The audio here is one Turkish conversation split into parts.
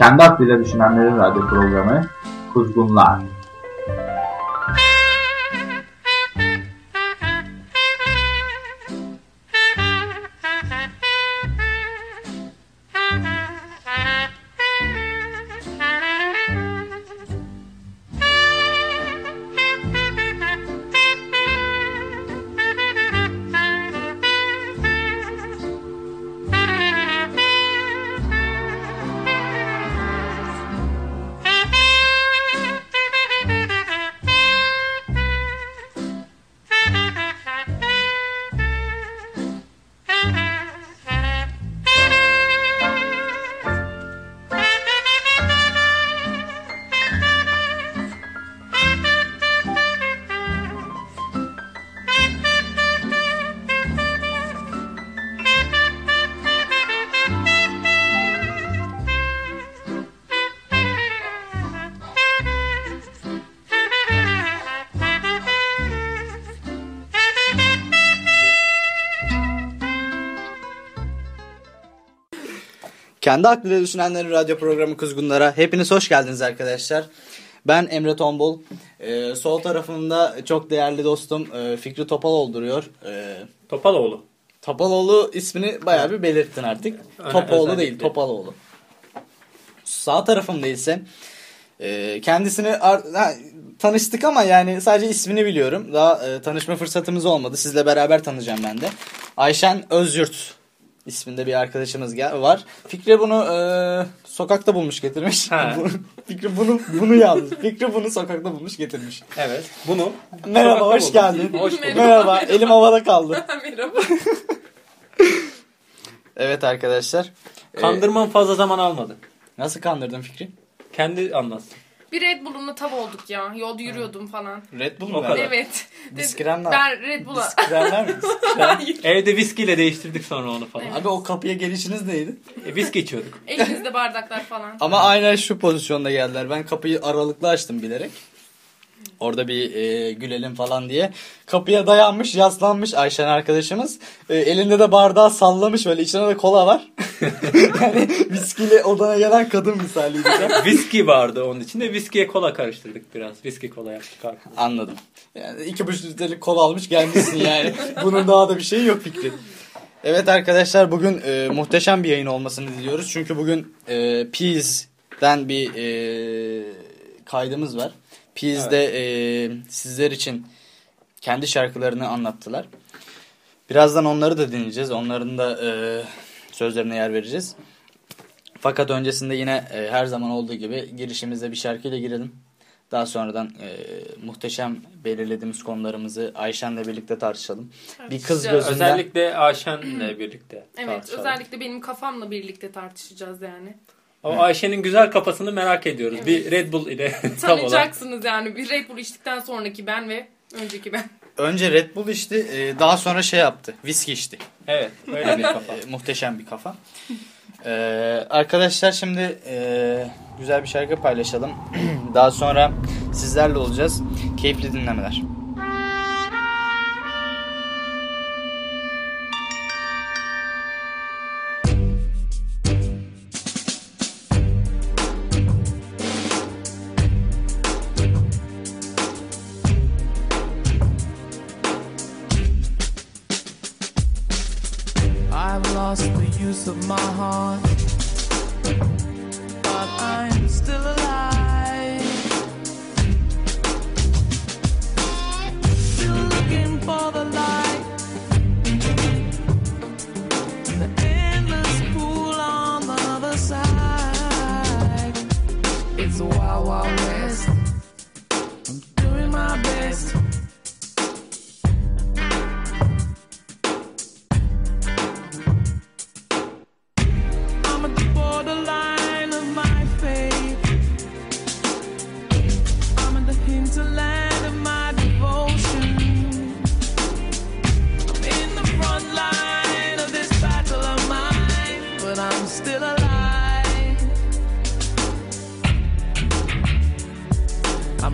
Kendi aklıyla düşünenlerin radyo programı Kuzgunlar. Kendi aklıyla düşünenlerin radyo programı Kuzgunlara hepiniz hoş geldiniz arkadaşlar. Ben Emre Tombul. Ee, sol tarafımda çok değerli dostum e, Fikri Topaloğlu duruyor. Ee, Topaloğlu. Topaloğlu ismini bayağı bir belirttin artık. Öyle- Topoğlu özellikle. değil Topaloğlu. Sağ tarafımda ise e, kendisini ha, tanıştık ama yani sadece ismini biliyorum. Daha e, tanışma fırsatımız olmadı. Sizle beraber tanıyacağım ben de. Ayşen Özyurt isminde bir arkadaşımız gel var. Fikri bunu e, sokakta bulmuş getirmiş. Ha. Fikri bunu bunu yalnız. Fikri bunu sokakta bulmuş getirmiş. Evet. Bunu. Merhaba Sokakta hoş buldum. geldin. Hoş bulduk. Merhaba. Elim havada kaldı. Merhaba. Evet arkadaşlar. E, Kandırmam fazla zaman almadı. nasıl kandırdın Fikri? Kendi anlatsın. Bir Red Bull'umla tav olduk ya. Yolda yürüyordum falan. Red Bull O mu kadar. verdin? Evet. Diskrenler. Ben Red Bull'a... Diskrenler mi? Hayır. Evde viskiyle değiştirdik sonra onu falan. Abi o kapıya gelişiniz neydi? E, viski içiyorduk. Elimizde bardaklar falan. Ama aynen şu pozisyonda geldiler. Ben kapıyı aralıklı açtım bilerek. Orada bir e, gülelim falan diye. Kapıya dayanmış, yaslanmış Ayşen arkadaşımız. E, elinde de bardağı sallamış böyle. içinde de kola var. yani viskiyle odana gelen kadın misaliydi. Viski vardı onun içinde. Viskiye kola karıştırdık biraz. Viski kola yaptık abi. Anladım. Yani iki buçuk litrelik kola almış gelmişsin yani. Bunun daha da bir şeyi yok fikri. Evet arkadaşlar bugün e, muhteşem bir yayın olmasını diliyoruz. Çünkü bugün e, Peas'den bir e, kaydımız var. Peas'de e, sizler için kendi şarkılarını anlattılar. Birazdan onları da dinleyeceğiz. Onların da e, sözlerine yer vereceğiz. Fakat öncesinde yine e, her zaman olduğu gibi girişimizde bir şarkıyla girelim. Daha sonradan e, muhteşem belirlediğimiz konularımızı Ayşen'le birlikte tartışalım. Bir kız Tartışacağız. gözünden Özellikle Ayşen'le birlikte. Evet özellikle benim kafamla birlikte tartışacağız yani. O Ayşe'nin güzel kafasını merak ediyoruz. Evet. Bir Red Bull ile. Tanıyacaksınız yani. Bir Red Bull içtikten sonraki ben ve önceki ben. önce Red Bull içti, e, daha sonra şey yaptı. Viski içti. Evet. Öyle bir kafa. Muhteşem bir kafa. E, arkadaşlar şimdi e, güzel bir şarkı paylaşalım. daha sonra sizlerle olacağız. Keyifli dinlemeler. Of my heart,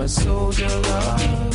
soldier love.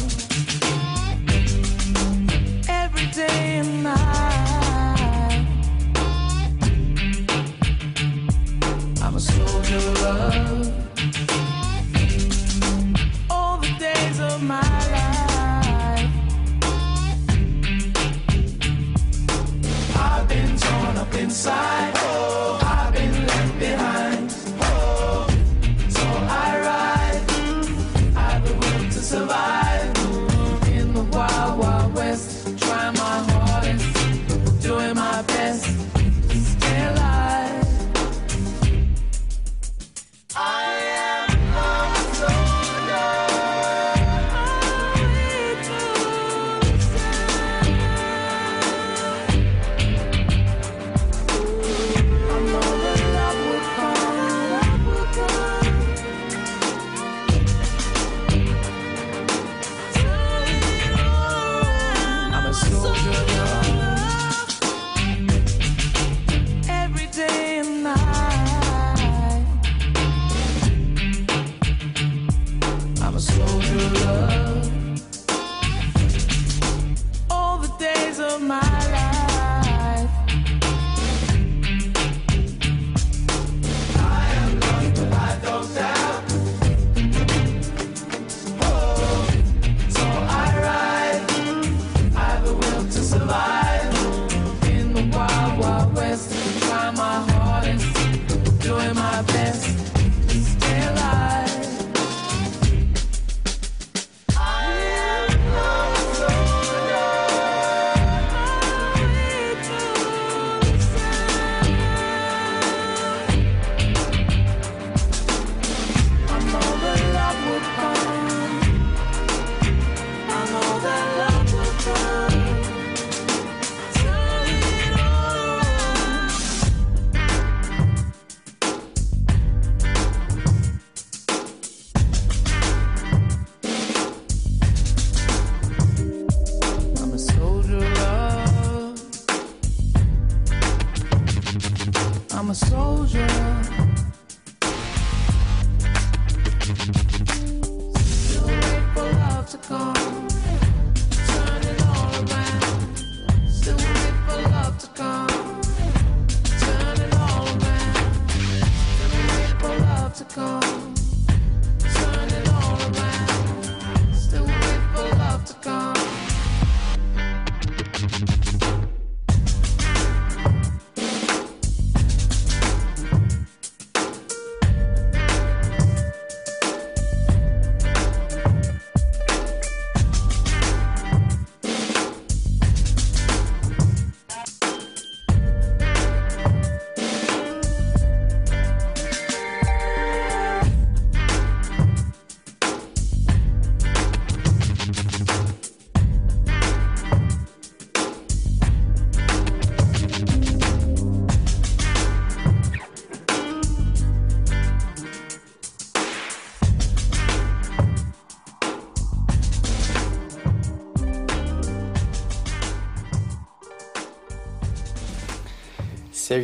soldier.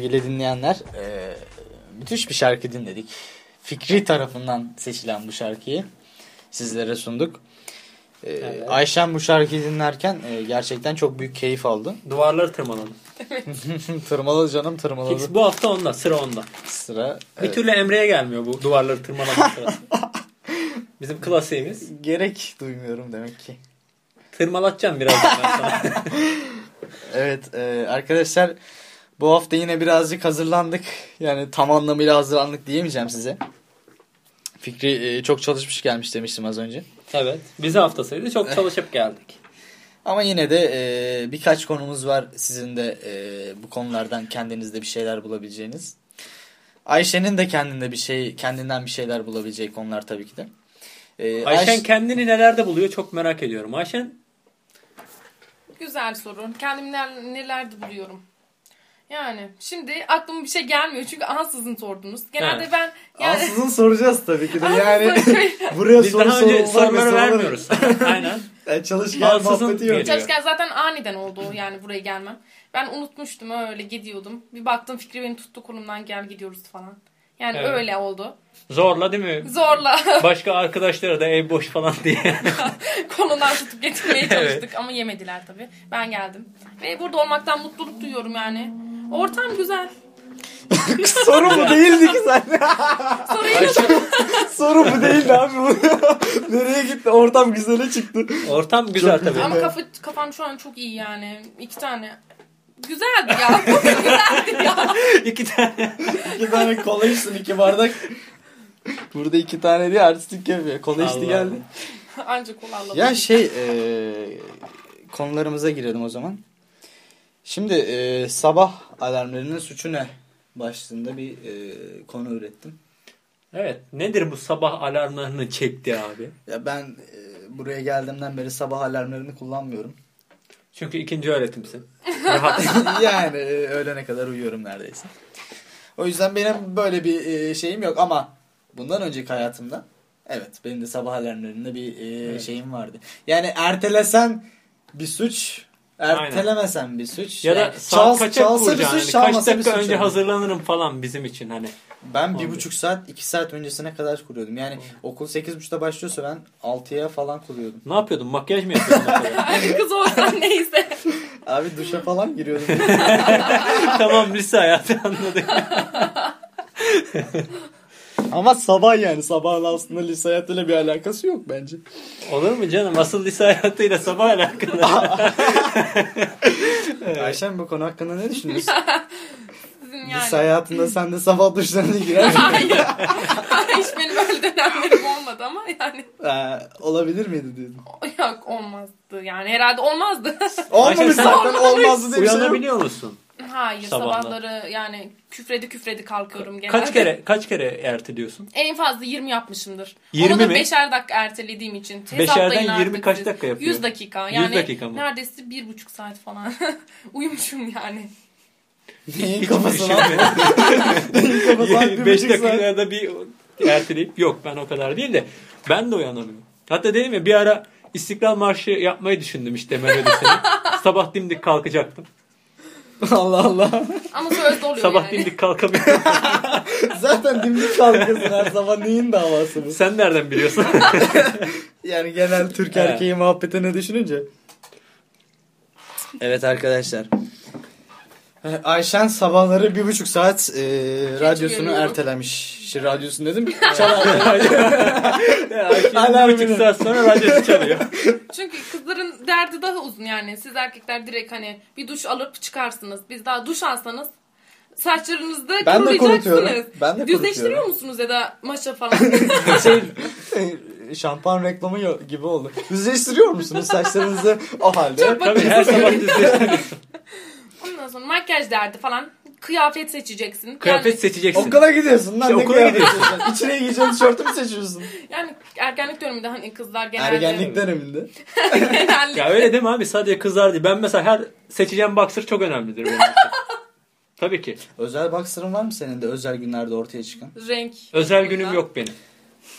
Sevgili dinleyenler, e, müthiş bir şarkı dinledik. Fikri tarafından seçilen bu şarkıyı sizlere sunduk. E, Evet. Ayşen bu şarkıyı dinlerken e, gerçekten çok büyük keyif aldı. Duvarları tırmaladım. tırmaladı canım tırmaladı. Fix bu hafta onda. Sıra onda. Sıra. Bir evet. türlü Emre'ye gelmiyor bu duvarları tırmalama sırası. Bizim klasiğimiz. Gerek duymuyorum demek ki. Tırmalatacağım birazdan ben sana. Evet e, arkadaşlar bu hafta yine birazcık hazırlandık. Yani tam anlamıyla hazırlandık diyemeyeceğim size. Fikri e, çok çalışmış gelmiş demiştim az önce. evet. Bize hafta sayıda çok çalışıp geldik. Ama yine de e, birkaç konumuz var sizin de e, bu konulardan kendinizde bir şeyler bulabileceğiniz. Ayşe'nin de kendinde bir şey, kendinden bir şeyler bulabileceği konular tabii ki de. E, Ayşen Ayş- kendini nelerde buluyor çok merak ediyorum. Ayşen Güzel soru. Kendimi neler, nelerde buluyorum? Yani şimdi aklıma bir şey gelmiyor çünkü ansızın sordunuz. Genelde Evet. ben yani Ansızın soracağız tabii ki de yani. Buraya biz soru daha önce sorulmaz soruları vermiyoruz. Aynen. Yani çalışkan Ansızın muhabbeti yok. Çalışırken zaten aniden oldu yani buraya gelmem. Ben unutmuştum öyle gidiyordum. Bir baktım Fikri beni tuttu kolumdan gel gidiyoruz falan. Yani Evet. öyle oldu. Zorla değil mi? Zorla Başka arkadaşlara da ev boş falan diye. konudan tutup getirmeye Evet. çalıştık ama yemediler tabii. Ben geldim. Ve burada olmaktan mutluluk duyuyorum yani. Ortam güzel. Soru bu değildi ki zaten. Soruyu Soru bu değildi abi. Nereye gitti? Ortam güzele çıktı. Ortam güzel tabii. Ama kafa, kafam şu an çok iyi yani. İki tane. Güzeldi ya. Güzeldi ya. İki tane. İki tane kola içsin iki bardak. Burada iki tane diye artistik yapıyor. Kola içti geldi. Ancak kola Ya şey e, konularımıza girelim o zaman. Şimdi e, sabah alarmlarının suçu ne? Başlığında bir e, konu ürettim. Evet. Nedir bu sabah alarmlarını çekti abi? Ya ben e, buraya geldiğimden beri sabah alarmlarını kullanmıyorum. Çünkü ikinci öğretimsin. Rahat. yani e, öğlene kadar uyuyorum neredeyse. O yüzden benim böyle bir e, şeyim yok ama bundan önceki hayatımda evet benim de sabah alarmlarında bir e, Evet. şeyim vardı. Yani ertelesen bir suç, ertelemesen bir suç. ya da saat çal- kaça çalsa bir suç, Yani kaç dakika suç önce yani. hazırlanırım falan bizim için hani. Ben bir buçuk saat, iki saat öncesine kadar kuruyordum. Yani okul sekiz buçukta başlıyorsa ben altıya falan kuruyordum. Ne yapıyordun? Makyaj mı yapıyordun? kız olsan neyse. Abi duşa falan giriyordum. tamam lise hayatı anladık. Ama sabah yani sabahla aslında lise hayatıyla bir alakası yok bence. Olur mu canım? Asıl lise hayatıyla sabah alakalı. Ayşen bu konu hakkında ne düşünüyorsun? Sizin Lise yani. hayatında sen de sabah duşlarına girer miydin? Hayır. Hiç benim öyle dönemlerim olmadı ama yani Ee, olabilir miydi diyordun. yok olmazdı. Yani herhalde olmazdı. Olmamış zaten olmazdı diye bir şey yok. Uyanabiliyor musun? Hayır Sabahlar. sabahları yani küfredi küfredi kalkıyorum genelde. Kaç kere kaç kere erteliyorsun? En fazla 20 yapmışımdır. 20 Onu da mi? 5'er dakika ertelediğim için. Beşerden Hesaplayın 20 artık kaç dakika yapıyor? 100 dakika. 100 Yani dakika mı? neredeyse bir buçuk saat falan. Uyumuşum yani. Neyin kafasına? Neyin kafasına? Bir 5 buçuk saat. dakikada bir erteleyip yok ben o kadar değil de ben de uyanamıyorum. Hatta dedim ya bir ara İstiklal Marşı yapmayı düşündüm işte melodisini. Sabah dimdik kalkacaktım. Allah Allah. Ama sözde oluyor Sabah yani. dimdik kalkamıyorum. Zaten dimdik kalkıyorsun her zaman neyin davası bu? Sen nereden biliyorsun? Yani genel Türk erkeği muhabbetini düşününce. Evet arkadaşlar. Ee, Ayşen sabahları bir buçuk saat e, radyosunu uyanıyorum. ertelemiş. Şey, radyosunu dedim. Çalar. Alarmını. bir buçuk saat sonra radyosu çalıyor. Çünkü kızların derdi daha uzun yani. Siz erkekler direkt hani bir duş alıp çıkarsınız. Biz daha duş alsanız saçlarınızı da Ben kurulayacaksınız. Ben de Düzleştiriyor musunuz ya da maşa falan? şey, şampuan reklamı gibi oldu. Düzleştiriyor musunuz saçlarınızı o halde? Çok Tabii her sabah düzleştiriyorsun. Ondan sonra makyaj derdi falan. Kıyafet seçeceksin. Kıyafet yani, seçeceksin. Okula gidiyorsun lan İşte okula gidiyorsun? İçine giyeceğin tişörtü mü seçiyorsun? yani ergenlik döneminde hani kızlar genelde Ergenlik döneminde. genelde Ya öyle değil mi abi? Sadece kızlar değil. Ben mesela her seçeceğim boxer çok önemlidir benim için. Tabii ki. Özel boxer'ın var mı senin de özel günlerde ortaya çıkan? renk. Özel günüm yok benim.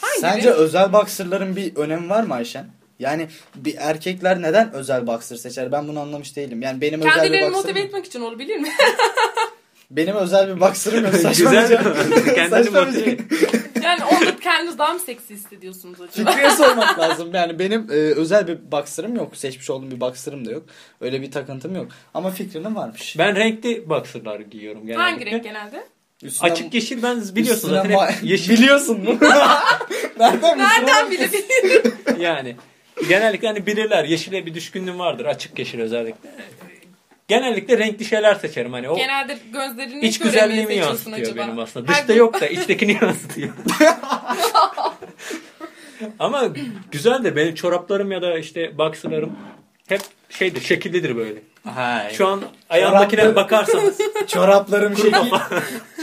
Hangi Sence renk? özel boxer'ların bir önemi var mı Ayşen? Yani bir erkekler neden özel boxer seçer? Ben bunu anlamış değilim. Yani benim özel bir Kendilerini boxer'ım motive etmek için olabilir mi? Benim özel bir boxer'ım yok. Güzel. Saçmalayacağım. Kendini motive yani onda kendiniz daha mı seksi hissediyorsunuz acaba? Fikriye sormak lazım. Yani benim e, özel bir boxer'ım yok. Seçmiş olduğum bir boxer'ım da yok. Öyle bir takıntım yok. Ama fikrinin varmış. Ben renkli boxer'lar giyiyorum genellikle. Hangi renk genelde? Üstüne- Açık yeşil ben biliyorsun üstüne zaten ma- yeşil Biliyorsun mu? Nereden biliyorsun? Nereden bilebilirim? yani. Genellikle hani bilirler yeşile bir düşkünlüğüm vardır açık yeşil özellikle. Genellikle renkli şeyler seçerim hani o Genelde gözlerini iç güzelliğimi yansıtıyor acaba. benim aslında. Dışta yok da içtekini yansıtıyor. Ama güzel de benim çoraplarım ya da işte boxerlarım hep şeydir, şekillidir böyle. Hay. Şu an ayağımdakine Çoraplı- bakarsanız Çoraplarım şekil.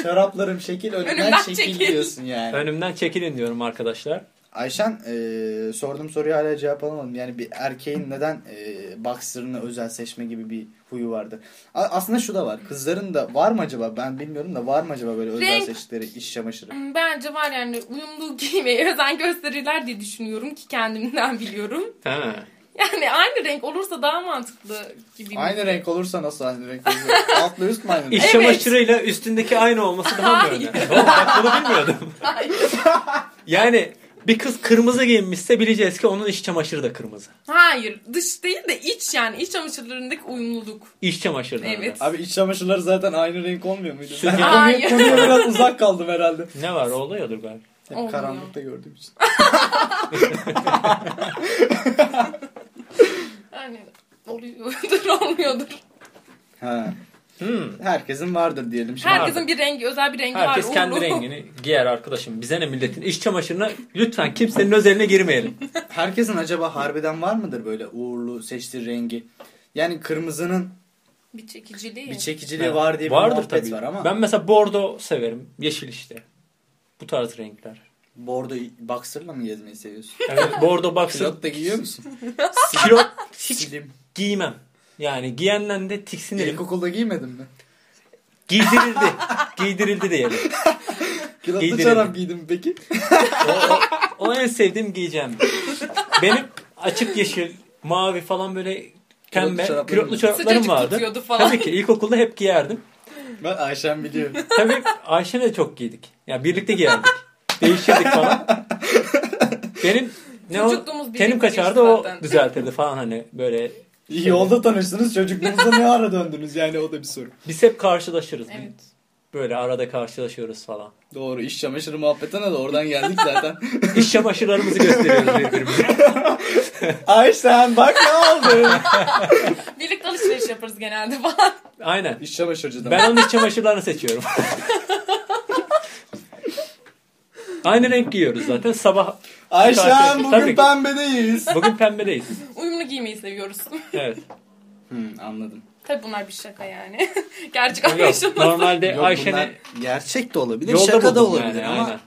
Çoraplarım şekil önümden Önümden şekil çekil. diyorsun yani. önümden çekilin diyorum arkadaşlar. Ayşen e, sorduğum soruya hala cevap alamadım. Yani bir erkeğin neden e, boxer'ını özel seçme gibi bir huyu vardır. A- aslında şu da var. Kızların da var mı acaba? Ben bilmiyorum da var mı acaba böyle özel Renk- seçtikleri iş çamaşırı? Hmm, Bence var yani uyumlu giymeye özen gösterirler diye düşünüyorum ki kendimden biliyorum. Ha. Yani aynı renk olursa daha mantıklı gibi. Aynı renk olursa nasıl aynı renk olur? Altla üst mü aynı renk? İş Evet. çamaşırıyla üstündeki aynı olması daha mı önemli? Oğlum bak bunu bilmiyordum. Hayır. Yani bir kız kırmızı giyinmişse bileceğiz ki onun iç çamaşırı da kırmızı. Hayır. Dış değil de iç yani. iç çamaşırlarındaki uyumluluk. İç çamaşırı. Evet. Abi iç çamaşırları zaten aynı renk olmuyor muydu? Ben konuya, konuya biraz uzak kaldım herhalde. Ne var oluyordur galiba. Hep Olmuyor. karanlıkta gördüğüm için. Yani oluyordur olmuyordur. Ha. Hmm. Herkesin vardır diyelim şimdi. Herkesin bir rengi, özel bir rengi Herkes var. kendi uğurlu. rengini giyer arkadaşım. Bize ne milletin iç çamaşırına lütfen kimsenin özeline girmeyelim. Herkesin acaba harbiden var mıdır böyle uğurlu seçtiği rengi? Yani kırmızının Bir çekiciliği. bir çekiciliği var diye bir Vardır tabii. var ama Ben mesela bordo severim. Yeşil işte. Bu tarz renkler. bordo boxer'la mı gezmeyi seviyorsun? Evet, bordo boxer. Pilot da giyiyor musun? Kilo hiç Slim. giymem. Yani giyenden de tiksinirim. İlkokulda giymedin mi? Giydirildi. Giydirildi diyelim. Giydirelim. çorap giydim peki? O, o, o en sevdiğim giyeceğim. Benim açık yeşil, mavi falan böyle pembe pilotlu çoraplarım vardı. falan. Tabii ki ilkokulda hep giyerdim. Ben Ayşen biliyor. Tabii Ayşe'ne de çok giydik. Ya birlikte giyerdik. Değişirdik falan. Benim ne o tenim kaçardı o düzeltirdi falan hani böyle. İyi yolda tanıştınız çocukluğunuzda ne ara döndünüz yani o da bir soru. Biz hep karşılaşırız. Evet. Böyle arada karşılaşıyoruz falan. Doğru iş çamaşırı muhabbetine de oradan geldik zaten. İş çamaşırlarımızı gösteriyoruz birbirimize. Ayşen bak ne oldu? Birlikte alışveriş yaparız genelde falan. Aynen. İş çamaşırcıdan. Ben onun iç çamaşırlarını seçiyorum. Aynı renk giyiyoruz zaten. Sabah Ayşen bugün Tabii pembedeyiz. bugün pembedeyiz. Uyumlu giymeyi seviyoruz. Evet. Hmm, anladım. Tabii bunlar bir şaka yani. Gerçek Yok, anlaşılması. normalde Yok, gerçek de olabilir, yolda şaka da olabilir yani, ama aynen.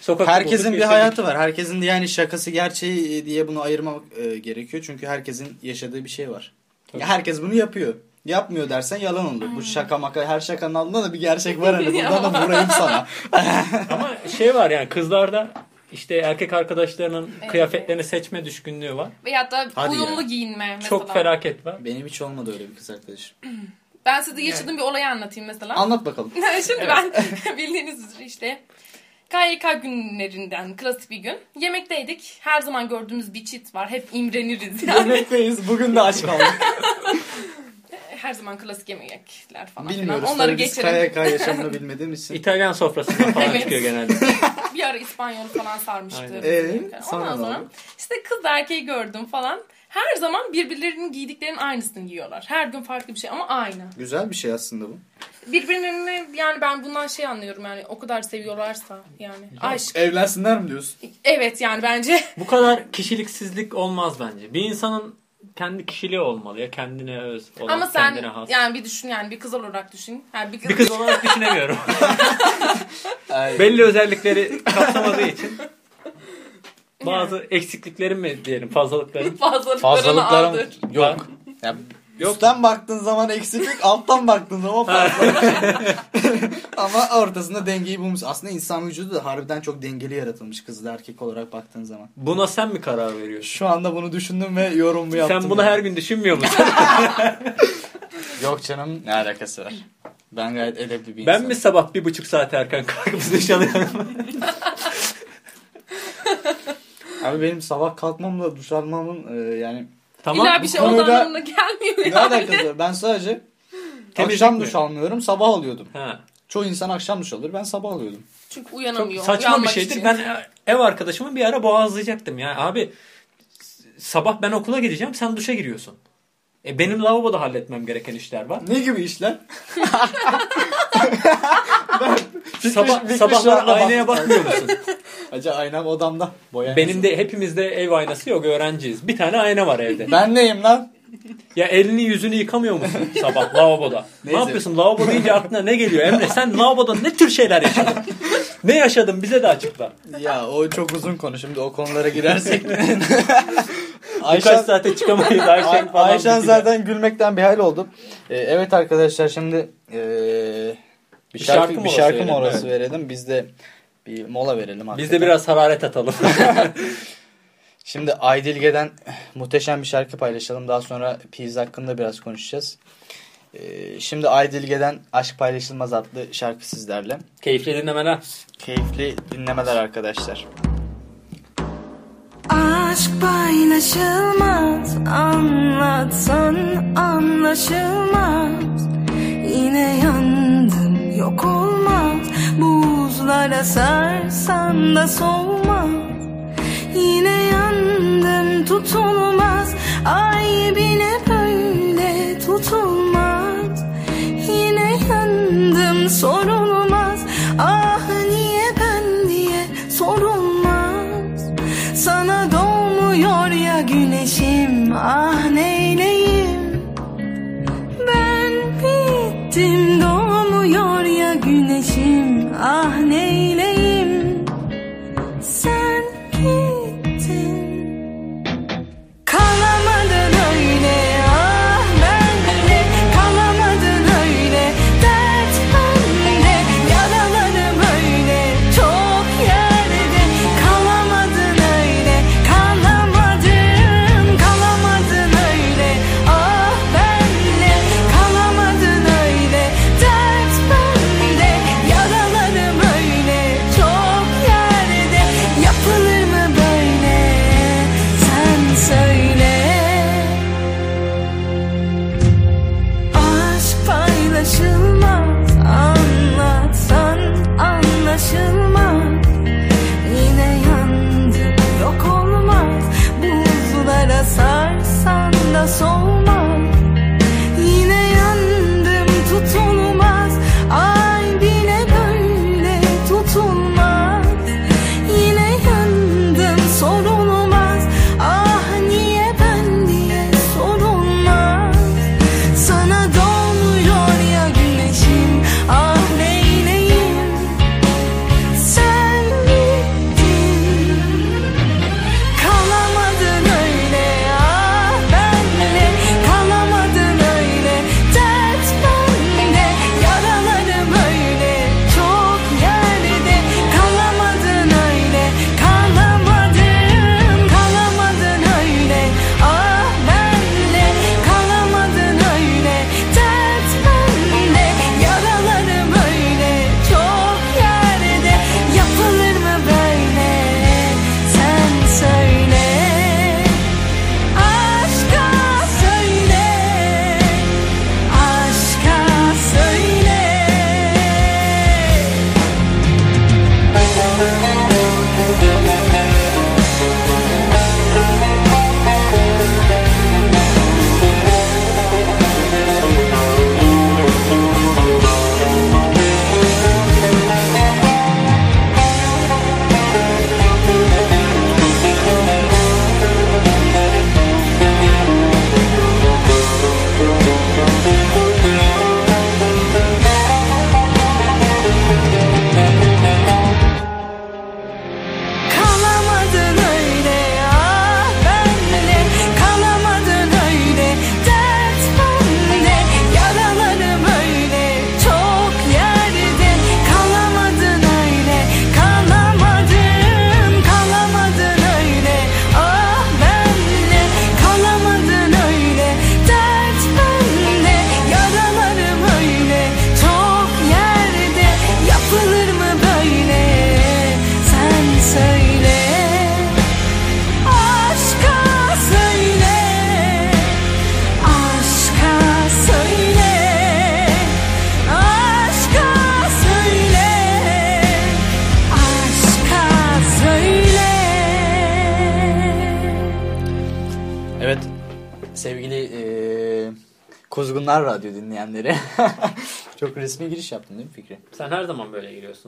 Sokakta herkesin bulduk, bir yaşadık. hayatı var. Herkesin de yani şakası gerçeği diye bunu ayırmak e, gerekiyor. Çünkü herkesin yaşadığı bir şey var. Ya herkes bunu yapıyor. Yapmıyor dersen yalan olur. Bu şaka maka her şakanın altında da bir gerçek var hani. Buradan da vurayım sana. Ama şey var yani kızlarda işte erkek arkadaşlarının Evet. kıyafetlerini seçme düşkünlüğü var. Veyahut da Hadi uyumlu ya. giyinme mesela. Çok felaket var. Benim hiç olmadı öyle bir kız arkadaşım. Ben size yaşadığım bir olayı anlatayım mesela. Anlat bakalım. Şimdi ben bildiğiniz üzere işte KYK günlerinden klasik bir gün. Yemekteydik. Her zaman gördüğümüz bir çit var. Hep imreniriz yani. Yemekteyiz. Bugün de aç kaldık. Her zaman klasik yemekler falan. Bilmiyoruz. filan. Onları geçelim. KYK yaşamını bilmediğimiz için. İtalyan sofrasında falan Evet. çıkıyor genelde. bir ara İspanyol falan sarmıştı. Ee, Ondan sonra işte kız erkeği gördüm falan. Her zaman birbirlerinin giydiklerinin aynısını giyiyorlar. Her gün farklı bir şey ama aynı. Güzel bir şey aslında bu. Birbirlerini yani ben bundan şey anlıyorum yani o kadar seviyorlarsa yani aşk. Evlensinler mi diyorsun? Evet yani bence Bu kadar kişiliksizlik olmaz bence. Bir insanın kendi kişiliği olmalı ya kendine öz olan, ama sen kendine has. yani bir düşün yani bir kız olarak düşün. Yani bir kız, Bir kız olarak düşünemiyorum. Belli özellikleri kapsamadığı için bazı eksikliklerim mi diyelim fazlalıklarım. fazlalıklarını Fazlalıklarım aldır. yok. Ya, Üstten baktığın zaman eksiklik, alttan baktığın zaman fazlalık. Ama ortasında dengeyi bulmuş. Aslında insan vücudu da harbiden çok dengeli yaratılmış kızla erkek olarak baktığın zaman. Buna sen mi karar veriyorsun? Şu anda bunu düşündüm ve yorumumu yaptım. Sen bunu yani. her gün düşünmüyor musun? Yok canım ne alakası var. Ben gayet edepli bir ben insanım. mi sabah bir buçuk saat erken kalkıp duş alıyorum? Abi benim sabah kalkmamla duş almamın e, yani tamam. İlla bir şey konuda- olduğu anlamına gelmiyor ne yani. alakası? Ben sadece Temizlik akşam mi? duş almıyorum sabah alıyordum. Ha. Çoğu insan akşam duş alır ben sabah alıyordum. Çünkü Çok uyanamıyor. saçma bir şeydir. için. Ben ev arkadaşımı bir ara boğazlayacaktım ya. Abi sabah ben okula gideceğim sen duşa giriyorsun. E benim lavaboda halletmem gereken işler var. Ne gibi işler? Sabah, Fikri sabahlar aynaya bakmıyor musun? Acaba aynam odamda. Boya. Benim de hepimizde ev aynası yok öğrenciyiz. Bir tane ayna var evde. Ben neyim lan? Ya elini yüzünü yıkamıyor musun sabah lavaboda? Ne yapıyorsun? Lavabo deyince aklına ne geliyor? Emre sen lavaboda ne tür şeyler yaşadın? ne yaşadın bize de açıkla. Ya o çok uzun konu şimdi o konulara girersek. Ayşen, Birkaç saate çıkamayız Ayşen Ay- falan. Ayşen zaten gülmekten bir hal oldu. Ee, evet arkadaşlar şimdi ee, bir, Bir şarkı, şarkı bir şarkı verelim, molası evet. verelim. Biz de bir mola verelim. Biz hakikaten. de biraz hararet atalım. Şimdi Aydilge'den muhteşem bir şarkı paylaşalım. Daha sonra Piz hakkında biraz konuşacağız. Ee, şimdi Aydilge'den Aşk Paylaşılmaz adlı şarkı sizlerle. Keyifli dinlemeler. Keyifli dinlemeler arkadaşlar. Aşk paylaşılmaz Anlatsan anlaşılmaz Yine yandım yok olmaz Buzlara sarsan da soğumaz Yine yandım tutulmaz. Ay bile böyle tutulmaz. Yine yandım sorulmaz. Ah niye ben diye sorulmaz. Sana doğmuyor ya güneşim. Ah neyleyim? Ben bittim ya güneşim Ah neyleyim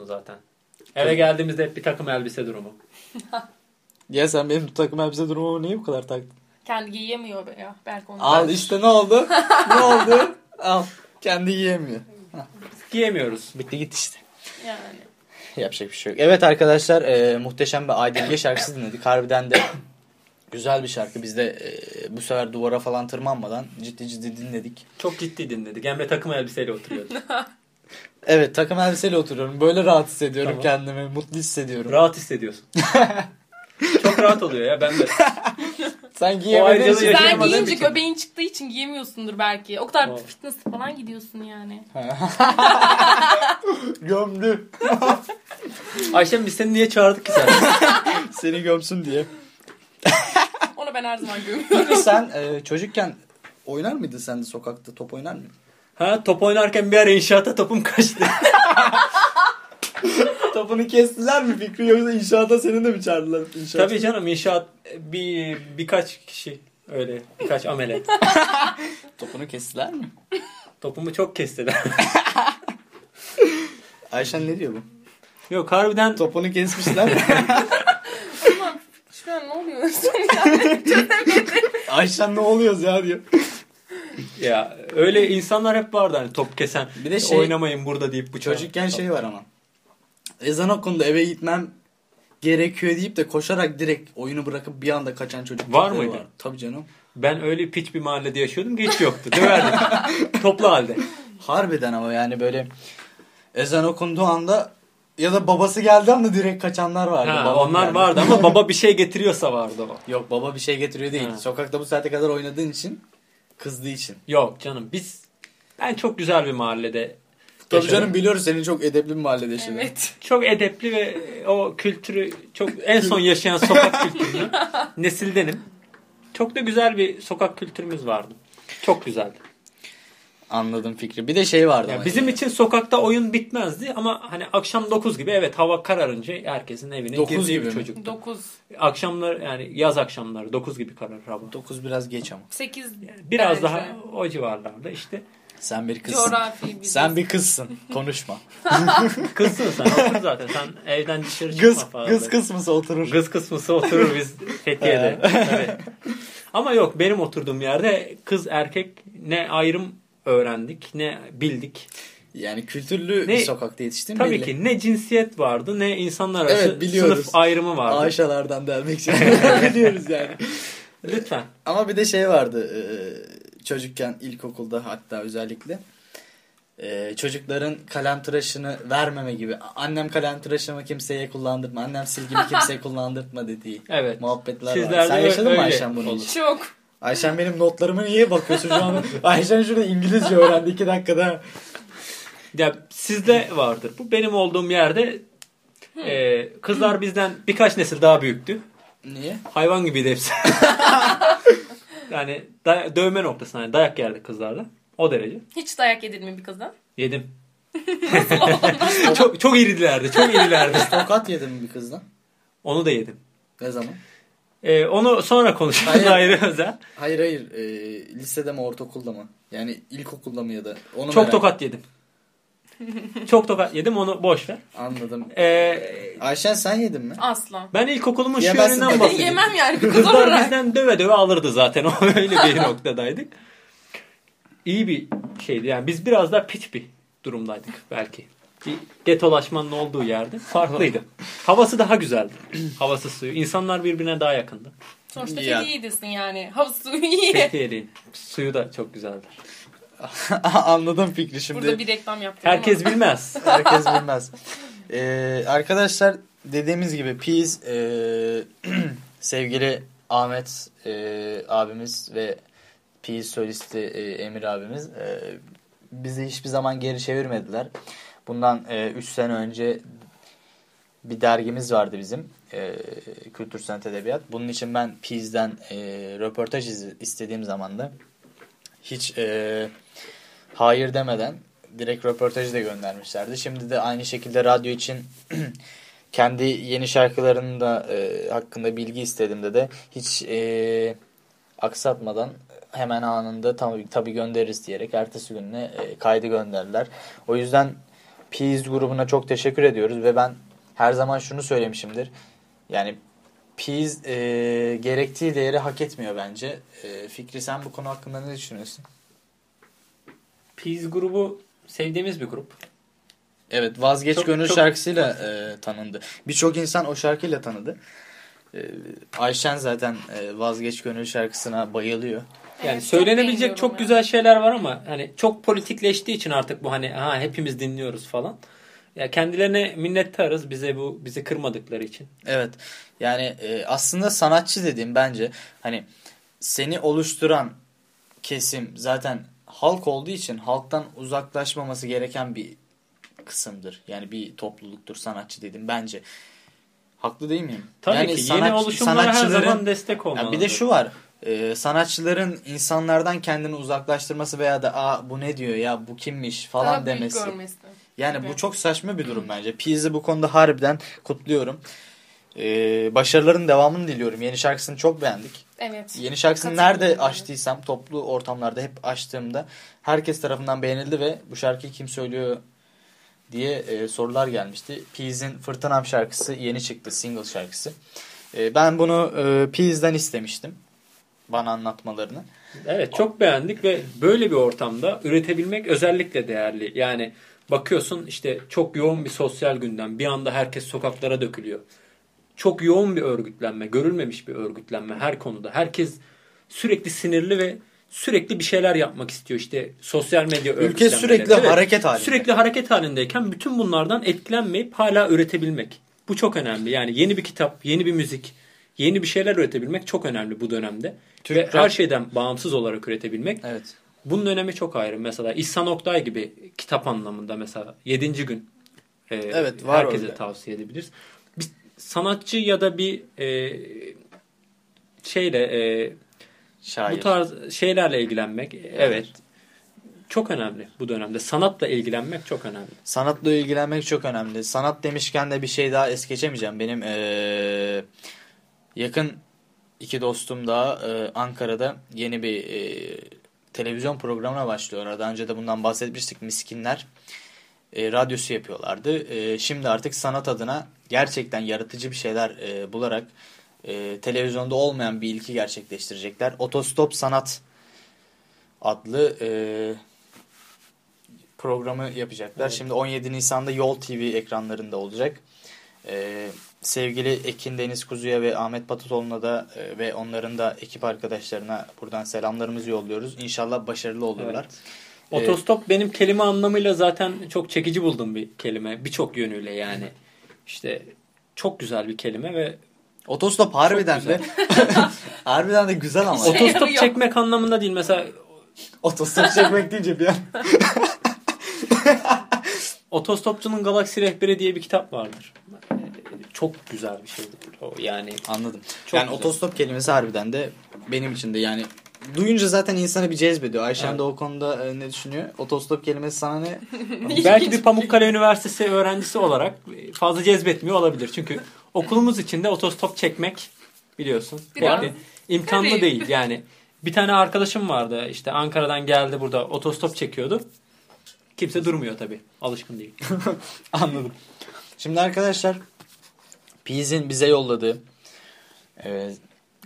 giriyorsun zaten. Eve geldiğimizde hep bir takım elbise durumu. Ya sen benim takım elbise durumumu niye bu kadar taktın? Kendi giyemiyor be ya. Belki onu Al işte ne oldu? ne oldu? Al. Kendi yiyemiyor. Giyemiyoruz. Bitti gitti işte. Yani. Yapacak bir şey yok. Evet arkadaşlar e, muhteşem bir Aydilge şarkısı dinledik. Harbiden de güzel bir şarkı. Biz de e, bu sefer duvara falan tırmanmadan ciddi ciddi dinledik. Çok ciddi dinledik. Emre takım elbiseyle oturuyordu. Evet takım elbiseyle oturuyorum. Böyle rahat hissediyorum Tamam. kendimi. Mutlu hissediyorum. rahat hissediyorsun. Çok rahat oluyor ya ben de. Sen giyemediğin için. Sen giyince göbeğin çıktığı için giyemiyorsundur belki. O kadar Doğru. fitness falan gidiyorsun yani. Gömdü. Ayşem biz seni niye çağırdık ki sen? Seni gömsün diye. Onu ben her zaman görüyorum. Peki sen e, çocukken oynar mıydın sen de sokakta top oynar mıydın? Ha top oynarken bir ara inşaata topum kaçtı. Topunu kestiler mi Fikri yoksa inşaata seni de mi çağırdılar? İnşaat. Tabii canım inşaat bir birkaç kişi öyle birkaç amele. Topunu kestiler mi? Topumu çok kestiler. Ayşen ne diyor bu? Yok harbiden Topunu kesmişler. Şu an ne oluyor? Ayşen ne oluyoruz ya diyor. Ya öyle insanlar hep vardı hani top kesen. Bir de şey- oynamayın burada deyip bu Çocukken şey var ama. Ezan okundu eve gitmem gerekiyor deyip de koşarak direkt oyunu bırakıp bir anda kaçan çocuk. Var mıydı? Tabii canım. Ben öyle piç bir mahallede yaşıyordum ki hiç yoktu. Döverdim. Toplu halde. Harbiden ama yani böyle ezan okunduğu anda ya da babası geldi anda direkt kaçanlar vardı. Ha, Babam onlar geldi. vardı ama baba bir şey getiriyorsa vardı o. Yok baba bir şey getiriyor değil. Ha. Sokakta bu saate kadar oynadığın için kızdığı için. Yok canım biz ben çok güzel bir mahallede Tabii yaşadım. canım biliyoruz senin çok edepli bir mahallede yaşadın. evet. Çok edepli ve o kültürü çok en son yaşayan sokak kültürünü nesildenim. Çok da güzel bir sokak kültürümüz vardı. Çok güzeldi. Anladım fikri. Bir de şey vardı Ya bizim için sokakta oyun bitmezdi ama hani akşam 9 gibi evet hava kararınca herkesin evine 9 girdiği gibi bir mi? çocuk. 9, Akşamlar yani yaz akşamları 9 gibi karar hava. 9 biraz geç ama. 8 Biraz daha o civarlarda işte. Sen bir kızsın. coğrafi. Sen bir kızsın. Konuşma. Kızsın sen otur zaten. Sen evden dışarı çıkma Kız, falan. kız kısmısı oturur. Kız kısmısı oturur biz Fethiye'de. Tabii. Ama yok benim oturduğum yerde kız erkek ne ayrım öğrendik ne bildik. Yani kültürlü Ne- bir sokakta yetiştin Tabii belli. ki ne cinsiyet vardı ne insanlar arası Evet, biliyoruz. sınıf ayrımı vardı. Ayşalardan delmek için biliyoruz yani. Lütfen. Ama bir de şey vardı e, çocukken ilkokulda hatta özellikle e, çocukların kalem tıraşını vermeme gibi. Annem kalem tıraşımı kimseye kullandırma, annem silgimi kimseye kullandırma dediği Evet. muhabbetler var. Sizlerde Sen yaşadın mı Ayşen bunu? hiç? Çok. Ayşen benim notlarıma niye bakıyorsun şu an? Ayşen şurada İngilizce öğrendi iki dakikada. Ya sizde vardır. Bu benim olduğum yerde e, kızlar bizden birkaç nesil daha büyüktü. Niye? Hayvan gibiydi hepsi. yani day- dövme noktasına yani dayak yerdi kızlarla. O derece. Hiç dayak yedin mi bir kızdan? Yedim. çok çok iridilerdi. Çok iridilerdi. Tokat yedin mi bir kızdan? Onu da yedim. Ne zaman? Ee, onu sonra konuşuruz Hayır. ayrı özel. Hayır hayır. E, lisede mi ortaokulda mı? Yani ilkokulda mı ya da? Onu Çok merak- tokat yedim. Çok tokat yedim onu boş ver. Anladım. Ee, Ayşen sen yedin mi? Asla. ben ilkokulumun şu Yemezsin yönünden bahsedeyim. Yemem yani bir kız Kızlar olarak. bizden döve döve alırdı zaten. O öyle bir noktadaydık. İyi bir şeydi. Yani biz biraz daha piç bir durumdaydık belki. Bir getolaşmanın olduğu yerde farklıydı. Havası daha güzeldi. Havası suyu. İnsanlar birbirine daha yakındı. Sonuçta Ya. Fethiye'desin yani. Havası iyi. Fethiye'nin suyu da çok güzeldir. Anladım fikri şimdi. Burada bir reklam yaptım Herkes bilmez. Herkes bilmez. Ee, arkadaşlar dediğimiz gibi Peas e, sevgili Ahmet e, abimiz ve Peas solisti e, Emir abimiz e, bizi hiçbir zaman geri çevirmediler. Bundan 3 sene önce bir dergimiz vardı bizim. E, Kültür Sanat Edebiyat. Bunun için ben Peas'den e, röportaj istediğim zaman da hiç e, hayır demeden direkt röportajı da göndermişlerdi. Şimdi de aynı şekilde radyo için kendi yeni şarkılarının da e, hakkında bilgi istediğimde de hiç e, aksatmadan hemen anında tabii, tabii göndeririz diyerek ertesi gününe e, kaydı gönderdiler. O yüzden Peas grubuna çok teşekkür ediyoruz ve ben her zaman şunu söylemişimdir. Yani Peas e, gerektiği değeri hak etmiyor bence. E, Fikri sen bu konu hakkında ne düşünüyorsun? Peas grubu sevdiğimiz bir grup. Evet Vazgeç Çok- Gönül çok- şarkısıyla e, tanındı. Birçok insan o şarkıyla tanıdı. E, Ayşen zaten e, Vazgeç Gönül şarkısına bayılıyor. Yani Evet, çok söylenebilecek çok ya. güzel şeyler var ama hani çok politikleştiği için artık bu hani ha hepimiz dinliyoruz falan. Ya kendilerine minnettarız bize bu bizi kırmadıkları için. Evet. Yani e, aslında sanatçı dediğim bence hani seni oluşturan kesim zaten halk olduğu için halktan uzaklaşmaması gereken bir kısımdır. Yani bir topluluktur sanatçı dedim bence. Haklı değil miyim? Tabii yani ki yeni sanat- oluşumlara her sanatçıların- zaman destek olmalı. Ya bir de şu var. E, sanatçıların insanlardan kendini uzaklaştırması veya da Aa, bu ne diyor ya bu kimmiş falan Daha demesi. Yani bu Evet. çok saçma bir durum bence. Peas'i bu konuda harbiden kutluyorum. Ee, başarıların devamını diliyorum. Yeni şarkısını çok beğendik. Evet. Yeni şarkısını nerede açtıysam toplu ortamlarda hep açtığımda herkes tarafından beğenildi ve bu şarkıyı kim söylüyor diye e, sorular gelmişti. Peas'in Fırtınam şarkısı yeni çıktı single şarkısı. E, ben bunu e, Peas'den istemiştim. Bana anlatmalarını. Evet çok beğendik ve böyle bir ortamda üretebilmek özellikle değerli. Yani bakıyorsun işte çok yoğun bir sosyal gündem. Bir anda herkes sokaklara dökülüyor. Çok yoğun bir örgütlenme, görülmemiş bir örgütlenme her konuda. Herkes sürekli sinirli ve sürekli bir şeyler yapmak istiyor. İşte sosyal medya Ülke sürekli hareket halinde. Sürekli hareket halindeyken bütün bunlardan etkilenmeyip hala üretebilmek. Bu çok önemli. Yani yeni bir kitap, yeni bir müzik, yeni bir şeyler üretebilmek çok önemli bu dönemde. Türk Ve rap- her şeyden bağımsız olarak üretebilmek. Evet. Bunun önemi çok ayrı. Mesela İhsan Oktay gibi kitap anlamında mesela 7. gün e, Evet, var herkese öyle. tavsiye edebiliriz. Bir sanatçı ya da bir e, şeyle e, Şair. bu tarz şeylerle ilgilenmek evet çok önemli bu dönemde. Sanatla ilgilenmek çok önemli. Sanatla ilgilenmek çok önemli. Sanat demişken de bir şey daha es geçemeyeceğim. Benim eee, yakın iki dostum daha eee, Ankara'da yeni bir eee, televizyon programına başlıyorlar. Daha önce de bundan bahsetmiştik. Miskinler eee, radyosu yapıyorlardı. Eee, şimdi artık sanat adına gerçekten yaratıcı bir şeyler eee, bularak eee, televizyonda olmayan bir ilki gerçekleştirecekler. Otostop Sanat adlı eee programı yapacaklar. Evet. Şimdi 17 Nisan'da Yol TV ekranlarında olacak. Ee, sevgili Ekin Deniz Kuzu'ya ve Ahmet Patatoğlu'na da e, ve onların da ekip arkadaşlarına buradan selamlarımızı yolluyoruz. İnşallah başarılı olurlar. Evet. Otostop benim kelime anlamıyla zaten çok çekici buldum bir kelime. Birçok yönüyle yani. İşte çok güzel bir kelime ve Otostop harbiden de harbiden de güzel ama. otostop yarıyor. çekmek anlamında değil. Mesela Otostop çekmek deyince bir an. Otostopçunun Galaksi Rehberi diye bir kitap vardır. Çok güzel bir şeydir. O yani Anladım. Çok yani güzel. otostop kelimesi harbiden de benim için de yani duyunca zaten insanı bir cezbediyor. Ayşen Evet. de o konuda e, ne düşünüyor? Otostop kelimesi sana ne? belki bir Pamukkale Üniversitesi öğrencisi olarak fazla cezbetmiyor olabilir. Çünkü okulumuz içinde otostop çekmek biliyorsun. Biraz Yani imkanlı garip. değil. Yani bir tane arkadaşım vardı işte Ankara'dan geldi burada otostop çekiyordu. Kimse durmuyor tabii. Alışkın değil. Anladım. Şimdi arkadaşlar Peas'in bize yolladığı e,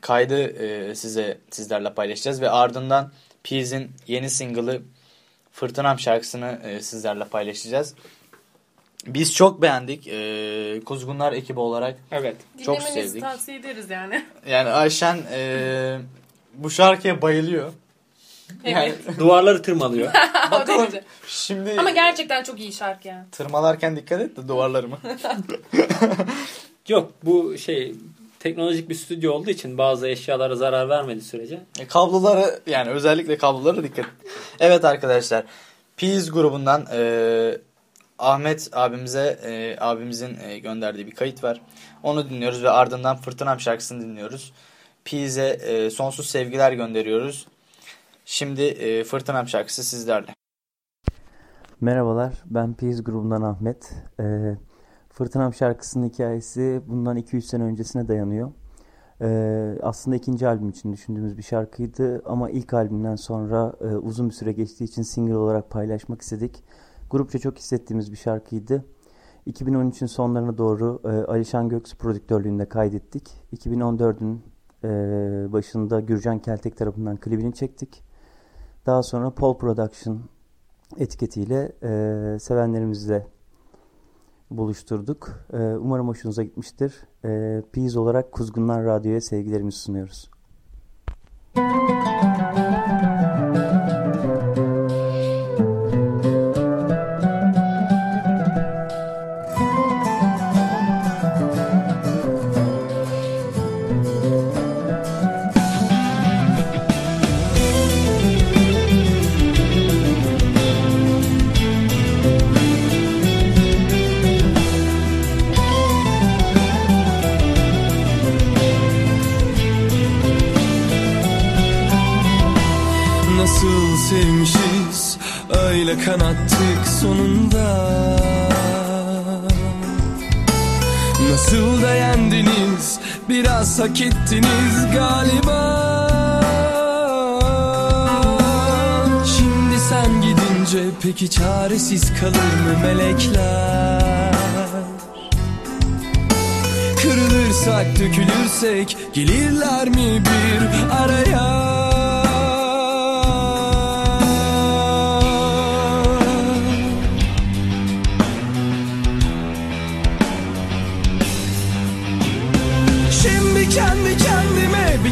kaydı e, size sizlerle paylaşacağız ve ardından Peas'in yeni single'ı Fırtınam şarkısını e, sizlerle paylaşacağız. Biz çok beğendik. E, Kuzgunlar ekibi olarak. Evet. Çok Dinlemenizi sevdik. tavsiye ederiz yani. Yani Ayşen e, bu şarkıya bayılıyor. Yani Evet. Duvarları tırmalıyor. o bakalım derece. şimdi Ama gerçekten çok iyi şarkı yani. tırmalarken dikkat et de duvarlarımı. Yok bu şey teknolojik bir stüdyo olduğu için bazı eşyalara zarar vermediği sürece. E, kablolara yani özellikle kablolara dikkat. Evet arkadaşlar. Peas grubundan e, Ahmet abimize e, abimizin e, gönderdiği bir kayıt var. Onu dinliyoruz ve ardından Fırtınam şarkısını dinliyoruz. Peas'e e, sonsuz sevgiler gönderiyoruz. Şimdi e, Fırtınam şarkısı sizlerle. Merhabalar, ben Peas grubundan Ahmet. Ee, Fırtınam şarkısının hikayesi bundan 2-3 sene öncesine dayanıyor. Ee, aslında ikinci albüm için düşündüğümüz bir şarkıydı ama ilk albümden sonra e, uzun bir süre geçtiği için single olarak paylaşmak istedik. Grupça çok hissettiğimiz bir şarkıydı. 2013'ün sonlarına doğru e, Alişan Göksu prodüktörlüğünde kaydettik. 2014'ün e, başında Gürcan Keltek tarafından klibini çektik. Daha sonra Pol Production etiketiyle e, sevenlerimizle buluşturduk. E, umarım hoşunuza gitmiştir. E, Peas olarak Kuzgunlar Radyo'ya sevgilerimizi sunuyoruz. Nasıl hak ettiniz galiba. Şimdi sen gidince peki çaresiz kalır mı melekler? Kırılırsak dökülürsek gelirler mi bir araya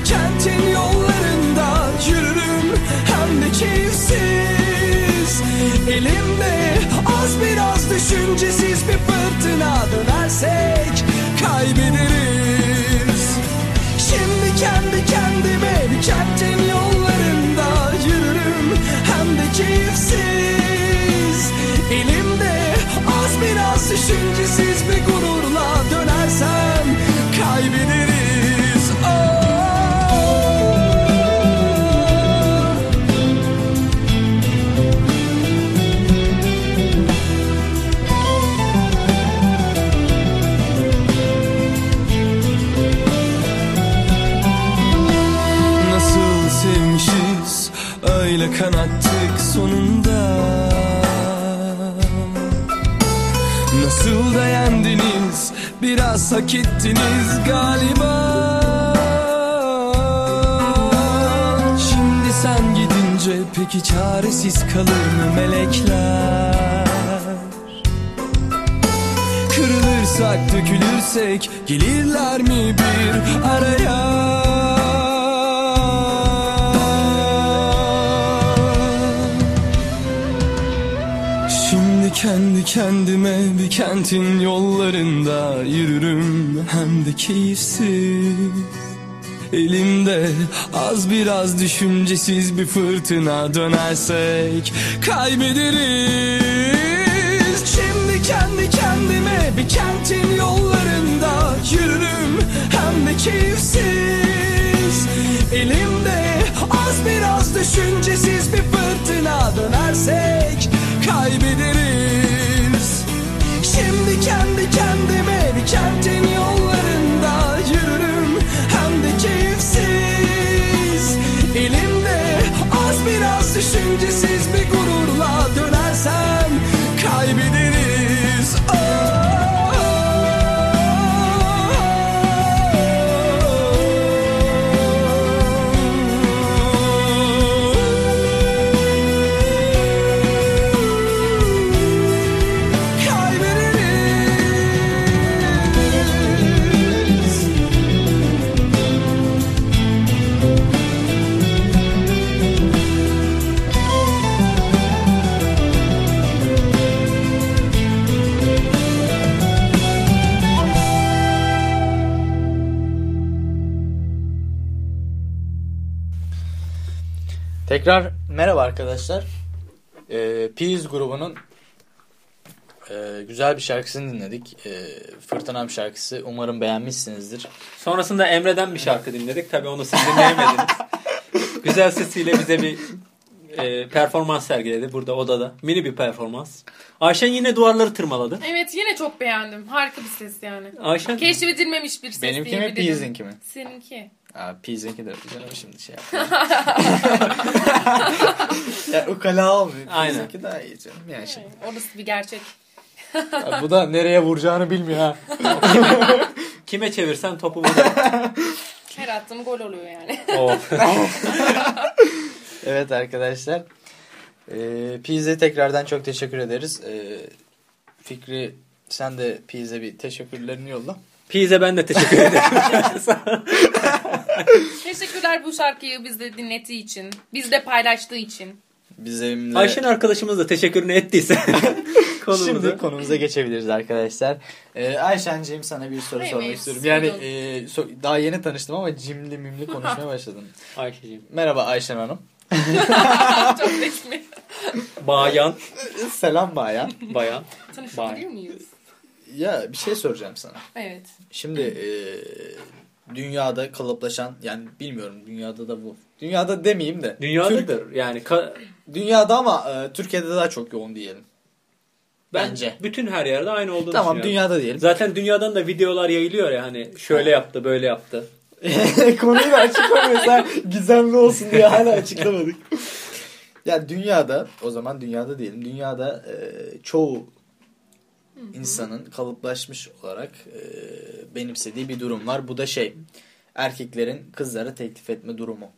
kentin yollarında yürürüm hem de keyifsiz Elimde az biraz düşüncesiz bir fırtına dönersek kaybederiz. Şimdi kendi kendime bir kentin yollarında yürürüm hem de keyifsiz Elimde az biraz düşüncesiz bir gururla hak ettiniz galiba. Şimdi sen gidince peki çaresiz kalır mı melekler? Kırılırsak dökülürsek gelirler mi bir araya kendi kendime bir kentin yollarında yürürüm. Hem de keyifsiz. Elimde az biraz düşüncesiz bir fırtına dönersek kaybederiz. Şimdi kendi kendime bir kentin yollarında yürürüm. Hem de keyifsiz. Elimde az biraz düşüncesiz bir fırtına dönersek kaybederiz. Şimdi kendi kendime bir kentin yollarında yürürüm. Hem de keyifsiz Elimde az biraz düşüncesiz bir Tekrar merhaba arkadaşlar. Ee, Peas grubunun e, güzel bir şarkısını dinledik. E, Fırtınam şarkısı. Umarım beğenmişsinizdir. Sonrasında Emre'den bir şarkı dinledik. Tabii onu siz dinleyemediniz. Güzel sesiyle bize bir e, performans sergiledi burada odada. Mini bir performans. Ayşen yine duvarları tırmaladı. Evet yine çok beğendim. Harika bir ses yani. Ayşen Keşfedilmemiş bir ses Benimki mi diyebilirim. Pease'inki mi? Seninki. Aa, Pease'inki de canım şimdi şey yapma. ya ukala olmuyor. Pease'inki daha iyi canım. Yani şimdi. Orası bir gerçek. Ya bu da nereye vuracağını bilmiyor ha. kime çevirsen topu vuruyor. Her attığım gol oluyor yani. Of. Evet arkadaşlar. Ee, Pease'e tekrardan çok teşekkür ederiz. Ee, Fikri sen de Pease'e bir teşekkürlerini yolla. Pize ben de teşekkür ederim. Teşekkürler bu şarkıyı bizde dinlettiği için. Bizde paylaştığı için. Bizimle... Ayşen arkadaşımız da teşekkürünü ettiyse konumuza. Şimdi konumuza geçebiliriz arkadaşlar. Ee, Ayşen'cim sana bir soru sormak istiyorum. Yani e, so- daha yeni tanıştım ama cimli mimli konuşmaya başladım. Ayşe'cim. Merhaba Ayşen Hanım. çok resmi. Bayan. Selam Bayan. Bayan. Tanışabiliyor muyuz? Ya bir şey soracağım sana. Evet. Şimdi e, dünyada kalıplaşan yani bilmiyorum dünyada da bu. Dünyada demeyeyim de. Türk- Dünyadadır. Yani ka- dünyada ama e, Türkiye'de daha çok yoğun diyelim. ben Bence. bütün her yerde aynı olduğunu Tamam düşünüyorum. dünyada diyelim. Zaten dünyadan da videolar yayılıyor ya hani şöyle yaptı böyle yaptı. Konuyu da açıklamıyor. Sen gizemli olsun diye hala açıklamadık. ya dünyada o zaman dünyada diyelim. Dünyada e, çoğu insanın kalıplaşmış olarak e, benimsediği bir durum var. Bu da şey erkeklerin kızlara teklif etme durumu.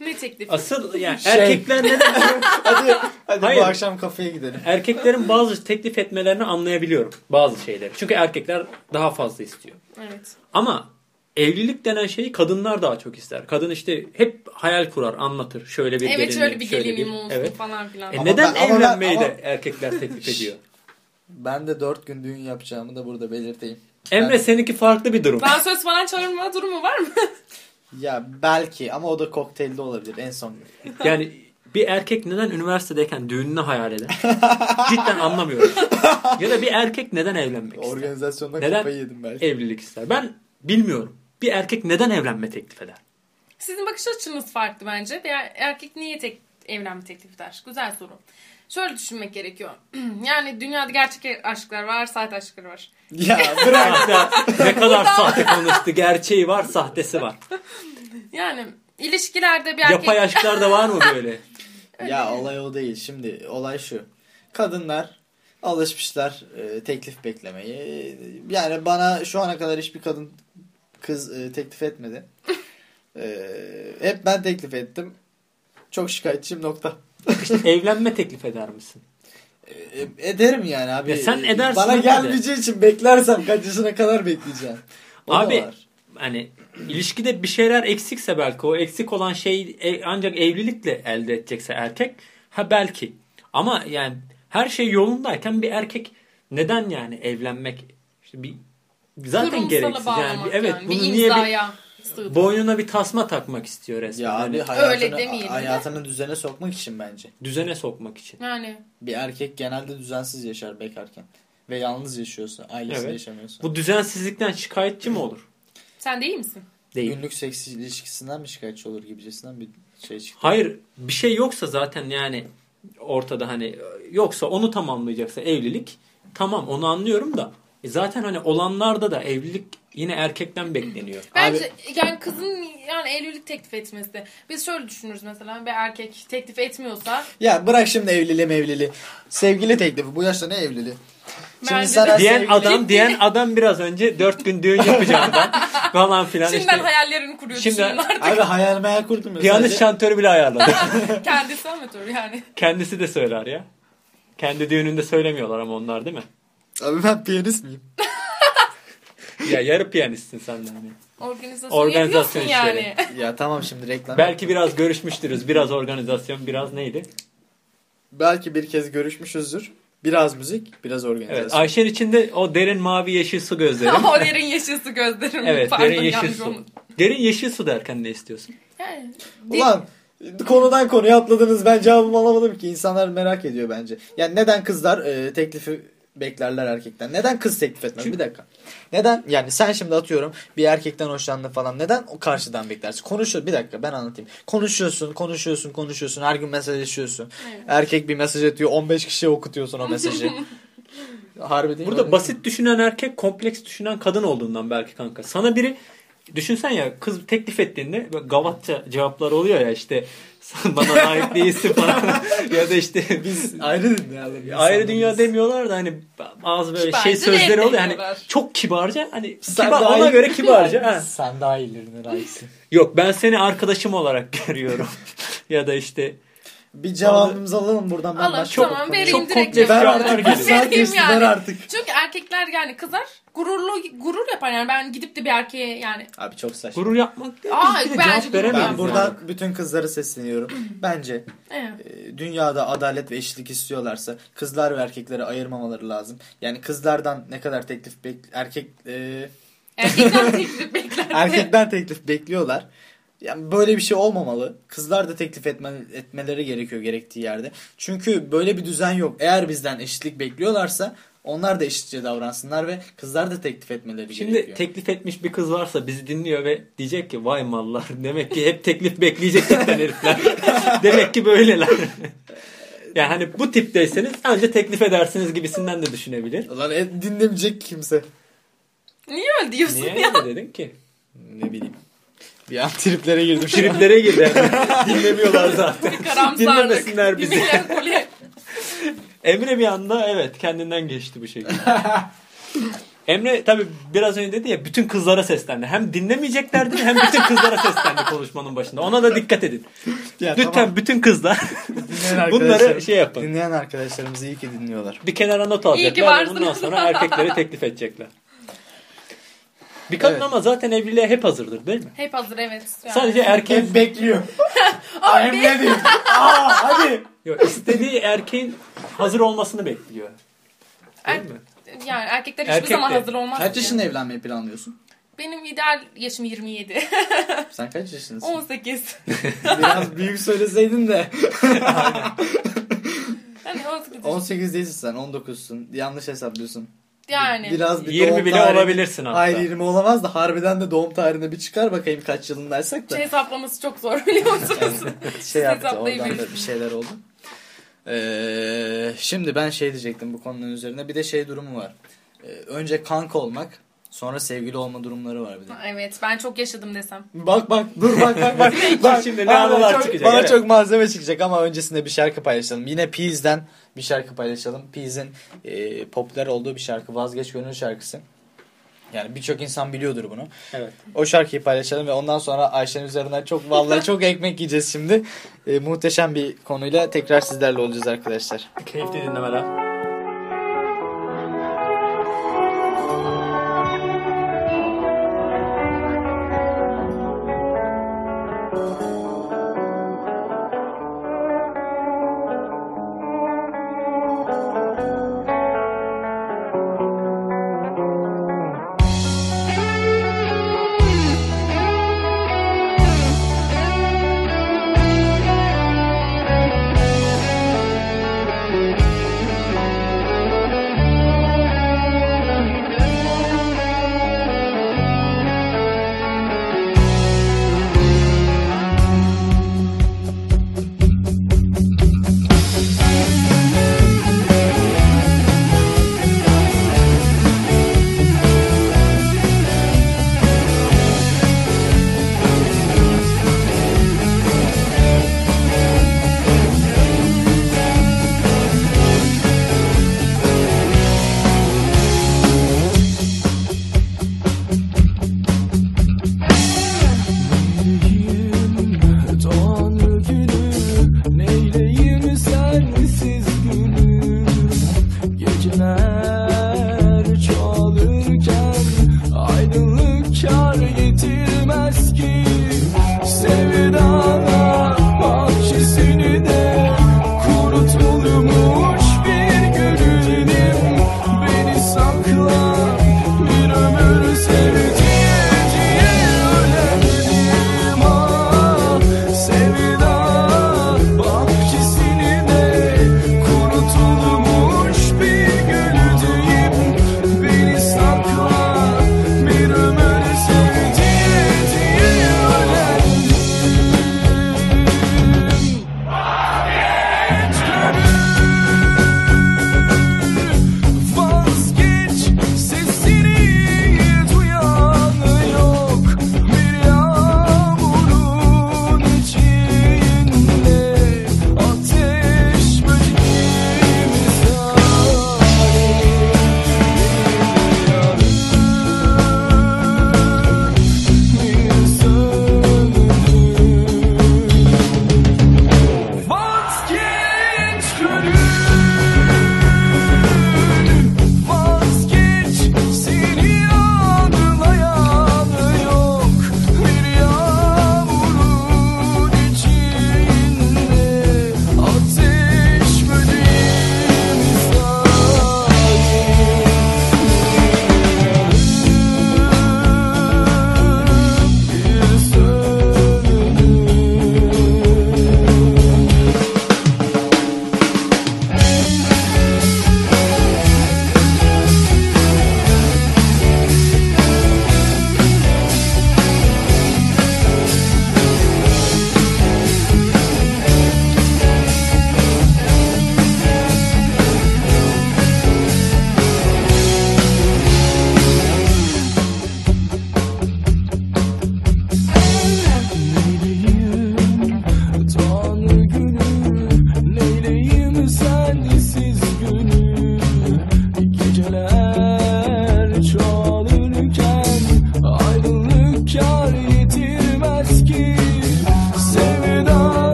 Ne teklifi? Asıl yani Şey. erkekler neden Hadi hadi Hayır. bu akşam kafeye gidelim. erkeklerin bazı teklif etmelerini anlayabiliyorum. Bazı şeyleri. Çünkü erkekler daha fazla istiyor. Evet. Ama evlilik denen şeyi kadınlar daha çok ister. Kadın işte hep hayal kurar, anlatır. Şöyle bir Evet gelinliğim, şöyle bir gelinim olsun Evet. falan filan. E Ama neden ben- evlenmeyi ama- de erkekler teklif ediyor? Ben de dört gün düğün yapacağımı da burada belirteyim. Emre Ben- seninki farklı bir durum. Ben söz falan çağırma durumu var mı? Ya belki ama o da kokteylde olabilir en son. Yani bir erkek neden üniversitedeyken düğününü hayal eder? Cidden anlamıyorum. Ya da bir erkek neden evlenmek ister? Organizasyonda Neden? kafayı yedim belki. Evlilik ister. Ben bilmiyorum. Bir erkek neden evlenme teklif eder? Sizin bakış açınız farklı bence. Bir er- erkek niye tek evlenme teklif eder? Güzel soru. Şöyle düşünmek gerekiyor. yani dünyada gerçek aşklar var, sahte aşklar var. Ya bırak. Sahte, ne kadar sahte konuştu. Gerçeği var, sahtesi var. Yani ilişkilerde bir erkek... Yapay aşklar da var mı böyle? ya olay o değil. Şimdi olay şu. Kadınlar alışmışlar e, teklif beklemeye. Yani bana şu ana kadar hiçbir kadın kız e, teklif etmedi. E, hep ben teklif ettim. Çok şikayetçiyim nokta. Evlenme teklif eder misin? E, ederim yani abi. Ya sen edersin Bana de. gelmeyeceği için beklersem kaç yaşına kadar bekleyeceğim. O Abi hani ilişkide bir şeyler eksikse belki o eksik olan şey e- ancak evlilikle elde edecekse erkek ha belki. Ama yani her şey yolundayken bir erkek neden yani evlenmek işte bir zaten gereksiz yani evet yani. bunu bir niye bir boynuna bir tasma takmak istiyor resmen. Ya abi Hani hayatını, demeyelim de. hayatını düzene sokmak için bence. düzene sokmak için. Yani Bir erkek genelde düzensiz yaşar bekarken. Ve yalnız yaşıyorsa, ailesiyle Evet. yaşamıyorsa. Bu düzensizlikten şikayetçi mi olur? sen değil misin? Değil. Günlük seks ilişkisinden mi şikayetçi olur gibicesinden bir şey çıktı. Hayır bir şey yoksa zaten yani ortada hani yoksa onu tamamlayacaksa evlilik tamam onu anlıyorum da e zaten hani olanlarda da evlilik yine erkekten bekleniyor. Bence yani kızın yani evlilik teklif etmesi. Biz şöyle düşünürüz mesela bir erkek teklif etmiyorsa Ya bırak şimdi evliliği mevliliği. Sevgili teklifi. Bu yaşta ne evliliği? Şimdi sana de. Diyen sevgili- adam diyen adam biraz önce dört gün düğün yapacağından falan filan şimdiden işte. hayallerini kuruyor Şimdi- düşünün artık. Abi hayal meyal kurdum ya. Piyanist sadece. şantörü bile ayarladı. Kendisi amatör yani. Kendisi de söyler ya. Kendi düğününde söylemiyorlar ama onlar değil mi? Abi ben piyanist miyim? Ya yarı piyanistsin sen de hani. Organizasyon, Organizasyon yapıyorsun yani. ya tamam şimdi reklam. Belki biraz görüşmüştürüz. Biraz organizasyon, biraz neydi? Belki bir kez görüşmüşüzdür. Biraz müzik, biraz organizasyon. Evet, Ayşen içinde o derin mavi yeşil su gözleri. o derin yeşil su gözlerim. evet, Pardon, derin yeşil su. olmadı. Derin yeşil su derken ne istiyorsun? Yani, Ulan konudan konuya atladınız. Ben cevabımı alamadım ki. İnsanlar merak ediyor bence. Yani neden kızlar e, teklifi beklerler erkekten? Neden kız teklif etmez? Bir dakika. Neden? Yani sen şimdi atıyorum bir erkekten hoşlandın falan. Neden o karşıdan beklersin? Konuşuyor. Bir dakika ben anlatayım. Konuşuyorsun, konuşuyorsun, konuşuyorsun. Her gün mesajlaşıyorsun. Erkek bir mesaj atıyor. 15 kişiye okutuyorsun o mesajı. Harbi değil Burada mi? basit düşünen erkek kompleks düşünen kadın olduğundan belki kanka. Sana biri düşünsen ya kız teklif ettiğinde böyle gavatça cevaplar oluyor ya işte bana layık değilsin falan ya da işte biz ayrı dünyalar. ayrı dünya demiyorlar da hani bazı böyle Kibarca şey sözleri oluyor hani çok kibarca hani Sen kibar, daha ona iyi- göre kibarca ha. Sen daha iyilerine layıksın. Yok ben seni arkadaşım olarak görüyorum ya da işte Bir cevabımızı alalım buradan. Ben Alın başka tamam vereyim çok direkt geliyor. Saat Vereyim geçti, ver artık. Çünkü erkekler yani kızlar gururlu gurur yapar yani ben gidip de bir erkeğe yani Abi çok saçma. gurur yapmak değil Aa, bir bence cevap veremeyiz. Ben Yani. buradan bütün kızlara sesleniyorum. Bence evet. e, dünyada adalet ve eşitlik istiyorlarsa kızlar ve erkekleri ayırmamaları lazım. Yani kızlardan ne kadar teklif bek erkek e, erkekten teklif bekler. erkekten teklif bekliyorlar. Yani böyle bir şey olmamalı. Kızlar da teklif etme, etmeleri gerekiyor gerektiği yerde. Çünkü böyle bir düzen yok. Eğer bizden eşitlik bekliyorlarsa onlar da eşitçe davransınlar ve kızlar da teklif etmeleri Şimdi gerekiyor. teklif etmiş bir kız varsa bizi dinliyor ve diyecek ki vay mallar demek ki hep teklif bekleyecek herifler. demek ki böyleler. yani hani bu tipteyseniz önce teklif edersiniz gibisinden de düşünebilir. Ulan e, dinlemeyecek kimse. Niye öyle diyorsun Niye ya? öyle dedin ki? Ne bileyim. Bir an triplere girdim. Triplere girdi. Dinlemiyorlar zaten. Dinlemesinler bizi. Emre bir anda evet kendinden geçti bu şekilde. Emre tabi biraz önce dedi ya bütün kızlara seslendi. Hem dinlemeyeceklerdi hem bütün kızlara seslendi konuşmanın başında. Ona da dikkat edin. Ya Lütfen tamam. bütün kızlar Dinleyen bunları şey yapın. Dinleyen arkadaşlarımız iyi ki dinliyorlar. Bir kenara not İyi ki alacaklar varsınız. bundan sonra erkekleri teklif edecekler. Bir kadın Evet. ama zaten evliliğe hep hazırdır değil mi? Hep hazır evet. Yani. Sadece erkeğin Hep bekliyor. Ay ne diyeyim? Aa hadi. Yok, istediği erkeğin hazır olmasını bekliyor. Değil Er- mi? Yani erkekler hiçbir Erkek zaman de. hazır olmaz. Kaç yaşında evlenmeyi planlıyorsun? Benim ideal yaşım 27. Sen kaç yaşındasın? 18. Biraz büyük söyleseydin de. Hani 18. 18 değilsin sen 19'sun. Yanlış hesaplıyorsun. Yani. Biraz bir 20 doğum bile tarihi- olabilirsin hatta. Hayır 20 olamaz da harbiden de doğum tarihine bir çıkar bakayım kaç yılındaysak da. Şey hesaplaması çok zor biliyor musunuz? şey yaptı oradan da bir şeyler oldu. Ee, şimdi ben şey diyecektim bu konunun üzerine. Bir de şey durumu var. Ee, önce kanka olmak sonra sevgili olma durumları var bir de. evet ben çok yaşadım desem. Bak bak dur bak bak bak. bak Şimdi ne anılar çok, çıkacak, Bana evet. çok malzeme çıkacak ama öncesinde bir şarkı paylaşalım. Yine Peas'den bir şarkı paylaşalım. Peas'in e, popüler olduğu bir şarkı. Vazgeç Gönül şarkısı. Yani birçok insan biliyordur bunu. Evet. O şarkıyı paylaşalım ve ondan sonra Ayşe'nin üzerinden çok vallahi çok ekmek yiyeceğiz şimdi. E, muhteşem bir konuyla tekrar sizlerle olacağız arkadaşlar. Keyifli dinlemeler.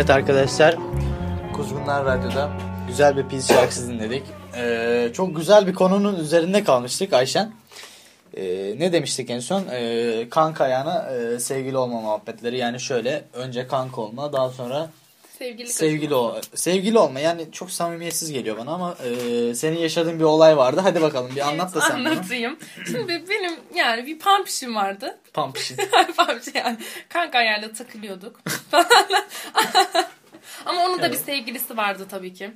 Evet arkadaşlar, Kuzgunlar Radyo'da güzel bir pis şarkısı dinledik. Ee, çok güzel bir konunun üzerinde kalmıştık Ayşen. Ee, ne demiştik en son? Ee, kanka ayağına e, sevgili olma muhabbetleri. Yani şöyle, önce kanka olma, daha sonra Sevgili sevgili ol sevgili olma. Yani çok samimiyetsiz geliyor bana ama e, senin yaşadığın bir olay vardı. Hadi bakalım bir anlat da sen bunu. Anlatayım. Şimdi benim yani bir pampişim vardı. Pump işin. Pampişim yani. Kanka ayarla takılıyorduk. Ama onun da bir sevgilisi vardı tabii ki.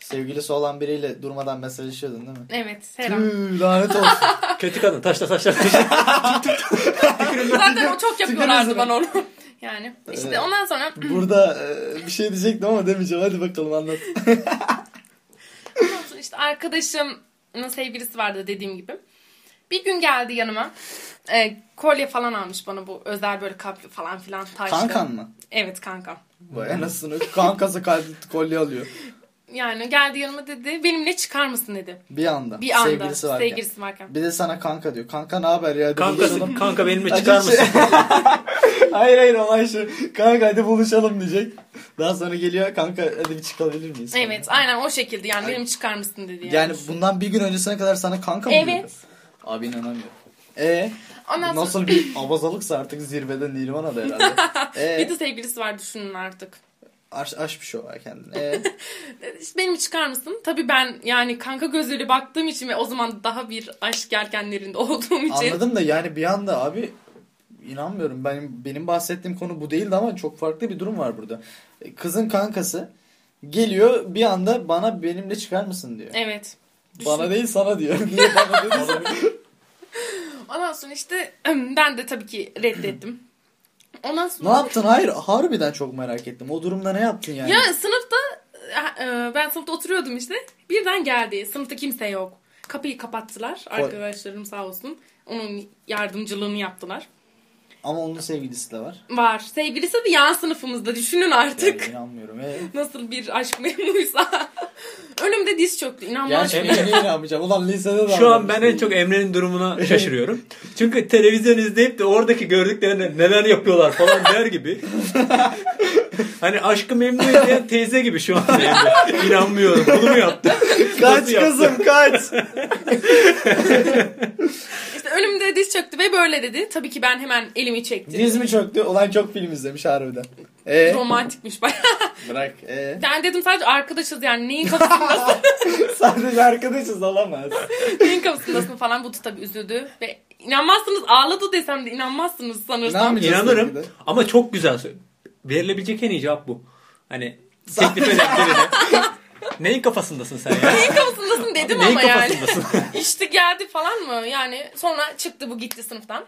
Sevgilisi olan biriyle durmadan mesajlaşıyordun değil mi? Evet. Her. Tüh, lanet olsun. Kötü kadın taşla taşla taşla. Zaten o çok yapıyorlardı bana onu. Yani işte Evet. ondan sonra Burada e, bir şey diyecektim ama demeyeceğim. Hadi bakalım anlat. işte arkadaşımın sevgilisi vardı dediğim gibi. Bir gün geldi yanıma. E, kolye falan almış bana bu özel böyle kalpli falan filan taşlı. Kankan mı? Evet kankam. Vay anasını. Kankası kolye alıyor. Yani geldi yanıma dedi benimle çıkar mısın dedi. Bir anda. Bir anda Sevgilisi varken. sevgilisi varken. Bir de sana kanka diyor. Kanka ne haber ya? Kankası, kanka benimle çıkar şey- mısın? hayır hayır olay şu. Kanka hadi buluşalım diyecek. Daha sonra geliyor kanka hadi bir çıkabilir miyiz? Evet aynen o şekilde yani benim çıkar mısın dedi yani. Yani bundan bir gün öncesine kadar sana kanka mı Evet. diyordu? Abi inanamıyorum. E Ondan sonra nasıl bir abazalıksa artık zirvede Nirvana'da herhalde. E bir de sevgilisi var düşünün artık. aş, aş bir şey var kendine. E İşte benim çıkar mısın? Tabii ben yani kanka gözüyle baktığım için ve o zaman daha bir aşk yelkenlerinde olduğum için. anladım da yani bir anda abi inanmıyorum. Benim benim bahsettiğim konu bu değildi ama çok farklı bir durum var burada. E, Kızın kankası geliyor bir anda bana benimle çıkar mısın diyor. Evet. Bana değil sana diyor. Niye bana dediyse. Ondan sonra işte ben de tabii ki reddettim. Ondan sonra ne yaptın? Hayır harbiden çok merak ettim. O durumda ne yaptın yani? Ya sınıfta e, ben sınıfta oturuyordum işte. Birden geldi. Sınıfta kimse yok. Kapıyı kapattılar. Arkadaşlarım sağ olsun. Onun yardımcılığını yaptılar. Ama onun sevgilisi de var. Var. Sevgilisi de yan sınıfımızda. Düşünün artık. Yani inanmıyorum. E, Nasıl bir aşk memnuysa. Önümde diz çöktü. Mısın? niye inanmayacağım? Ulan lisede de Şu an ben en çok Emre'nin durumuna şaşırıyorum. Çünkü televizyon izleyip de oradaki gördüklerine neler yapıyorlar falan der gibi. hani aşkı memnun eden teyze gibi şu an Emre. İnanmıyorum. Bunu mu yaptı? Kaç yaptı? kızım kaç. İşte önümde diz çöktü ve böyle dedi. Tabii ki ben hemen elimi çektim. Diz mi çöktü? Ulan çok film izlemiş harbiden. E Romantikmiş bayağı. bırak. E Ben dedim sadece arkadaşız yani neyin kafasındasın, sadece arkadaşız olamaz. neyin kafasındasın falan. Bu tabii üzüldü ve inanmazsınız ağladı desem de inanmazsınız Ne sanırsam. İnanırım. Ama çok güzel. söyle- Verilebilecek en iyi cevap bu. Hani teklif eden birine. Neyin kafasındasın sen ya? Neyin kafasındasın dedim Neyin ama yani. kafasındasın? İşte geldi falan mı? Yani sonra çıktı bu gitti sınıftan.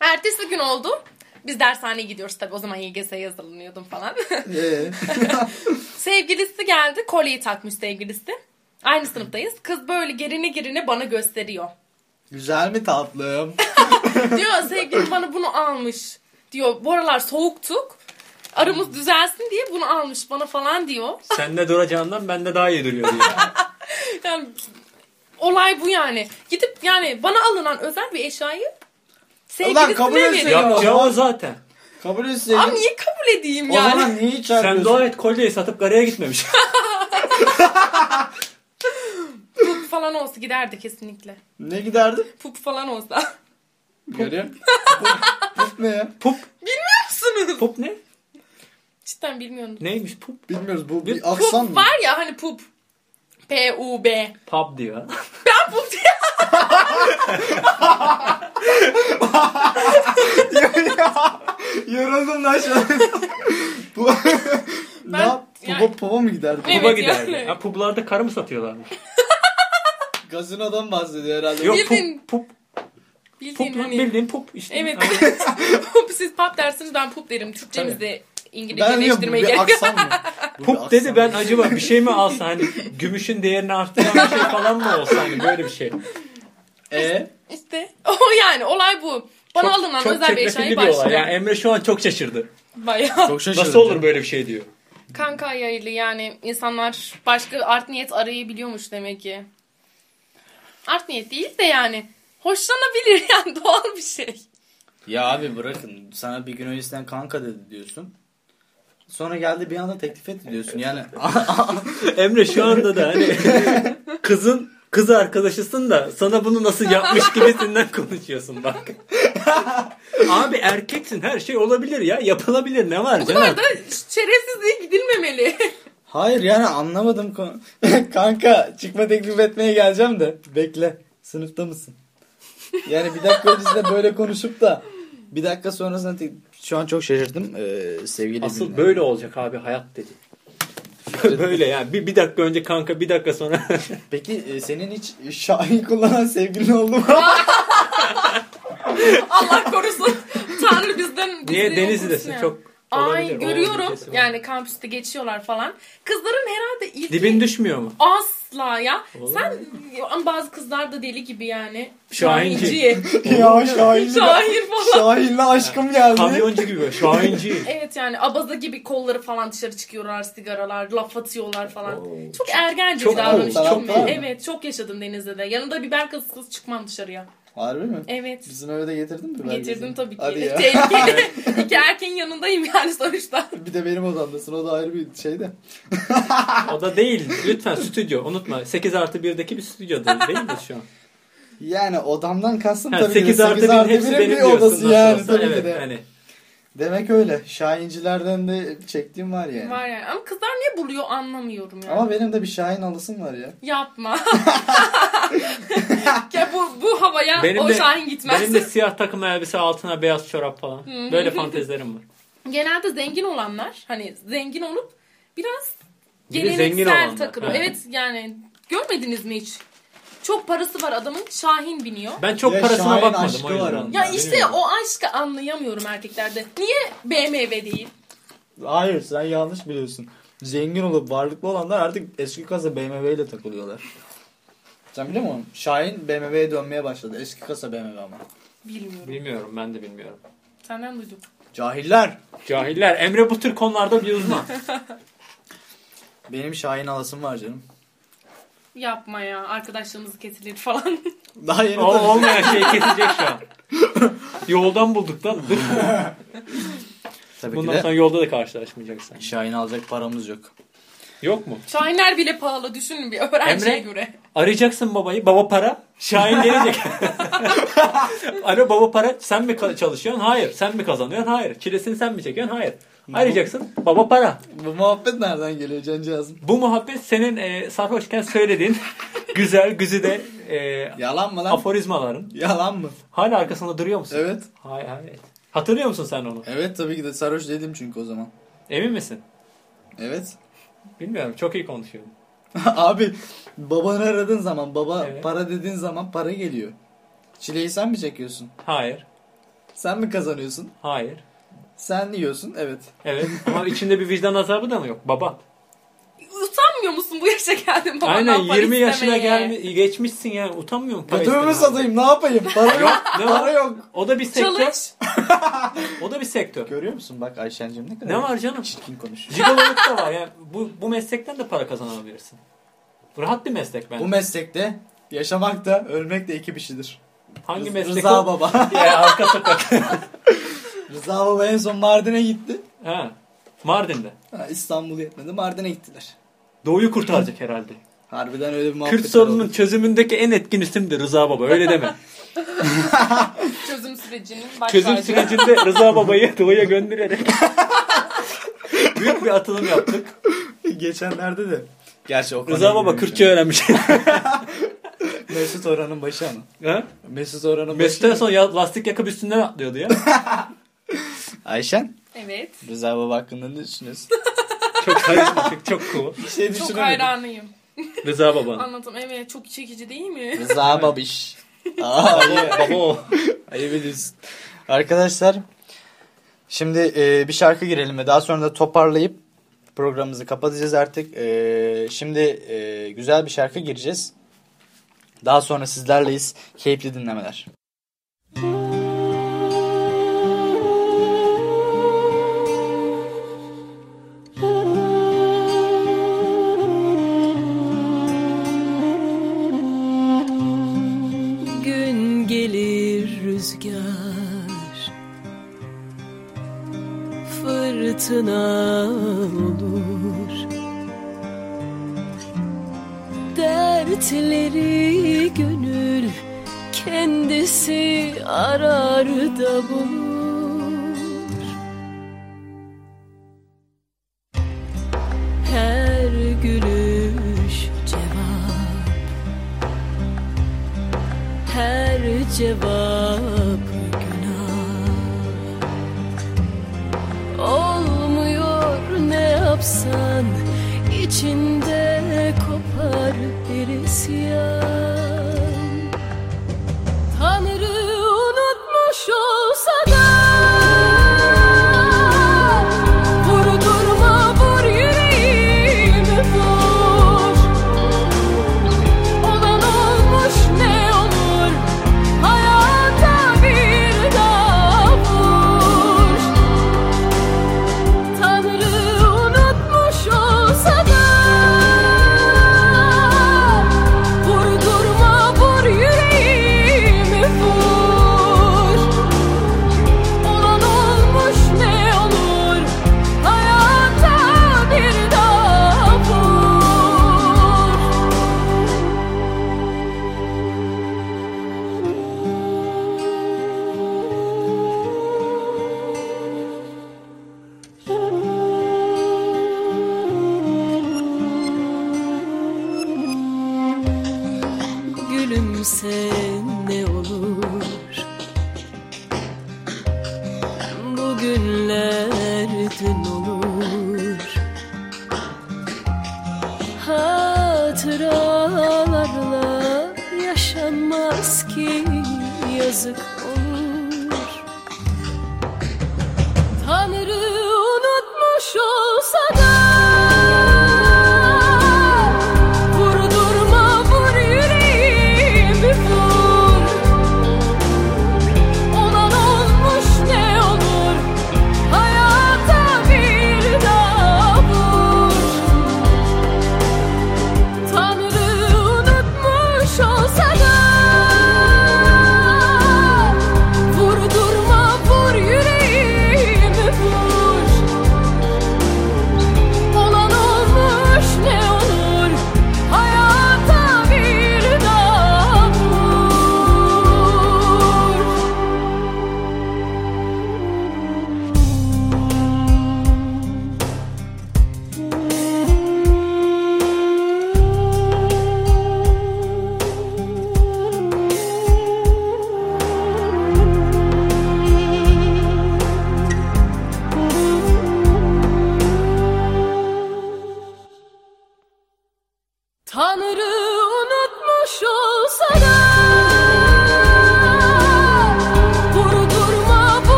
Ertesi gün oldu. Biz dershaneye gidiyoruz tabii. O zaman YGS'ye hazırlanıyordum falan. E, sevgilisi geldi. Kolyeyi takmış sevgilisi. Aynı sınıftayız. Kız böyle gerine gerine bana gösteriyor. güzel mi tatlım? Diyor sevgilim bana bunu almış. Diyor bu aralar soğuktuk. Aramız düzelsin diye bunu almış bana falan diyor. Sen de duracağından ben de daha iyi duruyor diyor. Yani olay bu yani. Gidip yani bana alınan özel bir eşyayı Ulan kabul sevgilisine etseydin veriyor. o Yapacağı o zaten. Kabul etseydin. Abi niye kabul edeyim O yani? zaman niye Sen çağırmıyorsun? dua et kolyeyi satıp karaya gitmemiş. Pup falan olsa giderdi kesinlikle. Ne giderdi? Pup falan olsa. Görüyor musun? Pup ne ya? Pup. Musunuz? Pup ne? Cidden bilmiyorum. Neymiş pup? Bilmiyoruz bu bir Bir aksan Pup mı? var ya hani pup. P-U-B. Pub diyor. Ben pup diye. Yoruldum lan şu an. Bu... ne Ben- yap? yani- Pupa, pupa mı giderdi? Evet, Pub'a giderdi. yani. Ha, publarda karı mı satıyorlarmış? Gazinodan bahsediyor herhalde. Yok Bildin. pup, pup, Bildiğin pup lan hani. bildiğin pup işte. Evet. Pup siz pop dersiniz ben pup derim. Diyorum bu İngilizceleştirmeye gerek yok. pup dedi ben acaba bir şey mi alsa hani gümüşün değerini arttıran bir şey falan mı olsa hani böyle bir şey. E İşte o yani olay bu. Bana Çok- alınan çok özel bir eşyayı başlıyor. Yani Emre şu an çok şaşırdı. Bayağı. çok şaşırdım. Nasıl olur böyle bir şey diyor. Kanka ayarıyla yani insanlar başka art niyet arayabiliyormuş demek ki. Art niyet değil de yani hoşlanabilir yani doğal bir şey. Ya abi bırakın. Sana bir gün öncesinden kanka dedi diyorsun. Sonra geldi bir anda teklif etti diyorsun. Yani Emre şu anda da hani kızın kız arkadaşısın da sana bunu nasıl yapmış gibisinden konuşuyorsun bak. Abi erkeksin her şey olabilir ya yapılabilir ne var Bu kadar canım? da şerefsizliğe gidilmemeli. hayır yani anlamadım. konu- Kanka çıkma teklif etmeye geleceğim de bekle. Sınıfta mısın? Yani bir dakika öncesinde böyle konuşup da bir dakika sonrasında şu an çok şaşırdım ee, sevgili Asıl dinleyenler. böyle olacak abi hayat dedi. böyle yani bir, bir dakika önce kanka bir dakika sonra Peki e, senin hiç Şahin kullanan sevgilin oldu mu? Allah korusun. Tanrı bizden niye bizi Denizli'desin çok Ay olabilir, o görüyorum ülkesi var. yani kampüste geçiyorlar falan. Kızların herhalde ilk Dibin düşmüyor mu? asla ya. Olur. Sen ama bazı kızlar da deli gibi yani. Şahinci. ya Şahin. Şahin falan. Şahin'le aşkım geldi. Kamyoncu gibi Şahinci. Evet yani abaza gibi kolları falan dışarı çıkıyorlar sigaralar, laf atıyorlar falan. Oo. Çok ergence Çok bir davranış mi? tamam. Evet çok yaşadım Denizli'de. Yanında biber kızsız çıkmam dışarıya. Harbi mi? Evet. Bizim eve de getirdin mi? Getirdim tabii ki. Hadi ya. Tehlikeli. İki erkeğin yanındayım yani sonuçta. bir de benim odamdasın. O da ayrı bir şey de. O da değil. Lütfen stüdyo. Unutma. 8 artı 1'deki bir stüdyo değil, değil mi şu an? Yani odamdan kastım Ha, tabii 8 ki artı 8 1'in artı hepsi birin benim bir odası yani olsa. tabii evet, ki de. Hani Demek öyle. Şahincilerden de çektiğim var yani. Var yani. Ama kızlar niye buluyor anlamıyorum yani. Ama benim de bir Şahin alısım var ya. Yapma. ya bu, bu havaya o Şahin gitmez. benim de siyah takım elbise altına beyaz çorap falan. Böyle fantezilerim var. Genelde zengin olanlar hani zengin olup biraz de geleneksel olanlar. takılıyor. Ha. Evet yani görmediniz mi hiç? Çok parası var adamın Şahin biniyor. Ben çok Ya parasına Şahin bakmadım aşkı o yüzden. var. Ya Ya, işte bilmiyorum. o aşkı anlayamıyorum erkeklerde. Niye BMW değil? Hayır sen yanlış biliyorsun. Zengin olup varlıklı olanlar artık eski kasa BMW ile takılıyorlar. Sen biliyor musun? Şahin BMW'ye dönmeye başladı. Eski kasa BMW ama. Bilmiyorum. Bilmiyorum ben de bilmiyorum. Senden duydum. Cahiller. Cahiller. Emre bu tür konularda bir uzman. Benim Şahin alasım var canım. Yapma ya arkadaşlarımız kesilir falan. Daha yeni o tanıştık. olmayan şey kesecek şu an. Yoldan bulduk lan. Tabii Bundan ki de. sonra yolda da karşılaşmayacaksın. Şahin alacak paramız yok. Yok mu? Şahinler bile pahalı düşünün bir öğrenciye Emre? göre. Arayacaksın babayı. Baba para. Şahin gelecek. Alo baba para. Sen mi çalışıyorsun? Hayır. Sen mi kazanıyorsun? Hayır. Çilesini sen mi çekiyorsun? Hayır. Arayacaksın. Baba para. Bu muhabbet nereden geliyor cancağızım? Bu muhabbet senin e, sarhoşken söylediğin güzel güzide e, Yalan mı lan? aforizmaların. Yalan mı? Hala arkasında duruyor musun? Evet. Hayır hayır. Hatırlıyor musun sen onu? Evet tabii ki de sarhoş dedim çünkü o zaman. Emin misin? Evet. Bilmiyorum. Çok iyi konuşuyorum. Abi babanı aradığın zaman baba Evet. para dediğin zaman para geliyor. Çileyi sen mi çekiyorsun? Hayır. Sen mi kazanıyorsun? Hayır. Sen yiyorsun evet. Evet. Ama içinde bir vicdan azabı da mı yok? Baba. Utanmıyor musun bu yaşa geldin babandan Aynen para 20 yaşına istemeye? geçmişsin yani utanmıyor musun? para Götümü mü istemeye? satayım ne yapayım? Para yok. Ne para var? yok. O da bir sektör. Çalış. O da bir sektör. Görüyor musun bak Ayşen'cim ne kadar Ne var canım? çirkin konuşuyor. Gigololuk da var ya. Bu, bu meslekten de para kazanabilirsin. Rahat bir meslek bence. Bu meslekte yaşamak da ölmek de iki bir şeydir. Hangi Rız- meslek Rıza o? Baba. Ya arka sokak. Rıza Baba en son Mardin'e gitti. ha. Mardin'de. Ha, İstanbul yetmedi Mardin'e gittiler. Doğuyu kurtaracak herhalde. Harbiden öyle bir muhabbet Kürt sorununun çözümündeki en etkin isimdir Rıza Baba. Öyle deme. Çözüm sürecinin baş Çözüm sürecinde Rıza Baba'yı doğuya göndererek büyük bir atılım yaptık. Geçenlerde de. Gerçi o Rıza Baba. Kürtçe öğrenmiş. Mesut Orhan'ın başı ama. ha? Mesut Orhan'ın Mesut en başı. son ya, lastik yakıp üstünden atlıyordu ya. Ayşen. Evet. Rıza Baba hakkında ne düşünüyorsun? Çok karizmatik, çok cool. Bir şey Çok hayranıyım. Rıza Baba'nın. Anladım. Evet çok çekici değil mi? Rıza Babiş. Aa, iyi. Baba o. Ayıp ediyorsun. Arkadaşlar şimdi e, bir şarkı girelim ve daha sonra da toparlayıp programımızı kapatacağız artık. E, şimdi e, güzel bir şarkı gireceğiz. Daha sonra sizlerleyiz. Keyifli dinlemeler. Fırtına olur. Dertleri gönül kendisi arar da bulur. Her gülüş cevap Her cevap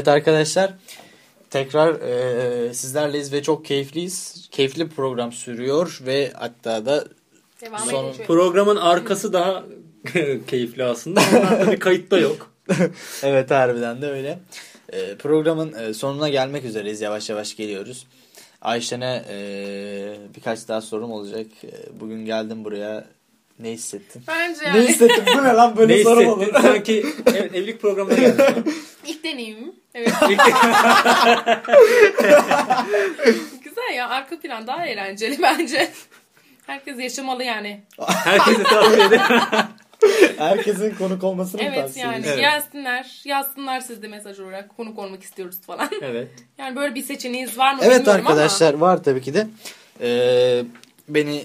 Evet arkadaşlar tekrar e, sizlerleyiz ve çok keyifliyiz. Keyifli bir program sürüyor ve hatta da Devam Son-. Programın arkası daha keyifli aslında. Onlar tabii kayıtta yok. evet harbiden de öyle. E, programın e, sonuna gelmek üzereyiz. Yavaş yavaş geliyoruz. Ayşen'e e, birkaç daha sorum olacak. E, bugün geldim buraya. Ne hissettin? Bence Ne yani hissettin? Bu ne lan böyle ne soru hissettin? olur. Sanki evet, evlilik programına geldim. ilk deneyimim. Evet. Güzel ya arka plan daha eğlenceli bence. Herkes yaşamalı yani. Herkese tavsiye ederim. Herkesin konuk olmasını Evet tavsiye yani? Evet. gelsinler, yazsınlar siz de mesaj olarak konuk olmak istiyoruz falan. Evet. Yani böyle bir seçeneğiniz var mı Evet bilmiyorum arkadaşlar var tabii ki de. Ee, beni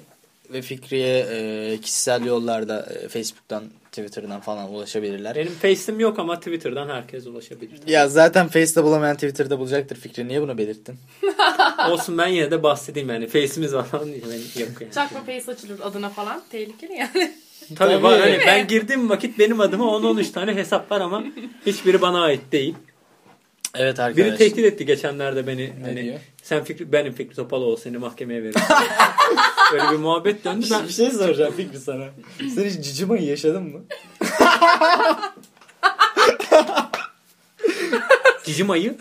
ve Fikri'ye e, kişisel yollarda e, Facebook'tan, Twitter'dan falan ulaşabilirler. Benim Face'im yok ama Twitter'dan herkes ulaşabilir. Ya zaten Face'te bulamayan Twitter'da bulacaktır Fikri. Niye bunu belirttin? Olsun ben yine de bahsedeyim yani. Face'imiz var falan diye ben yok yani. Çakma face açılır adına falan. Tehlikeli yani. Tabii, Tabii. var. Hani Değil ben girdiğim vakit benim adıma 10-13 tane hesap var ama hiçbiri bana ait değil. Evet arkadaşlar. Biri tehdit etti geçenlerde beni. Ne hani, diyor? Sen Fikri, benim Fikri Topaloğlu seni mahkemeye veririm. Böyle bir muhabbet döndü. Ben Bir şey soracağım Fikri sana. Sen hiç cicimayı yaşadın mı? cicim ayı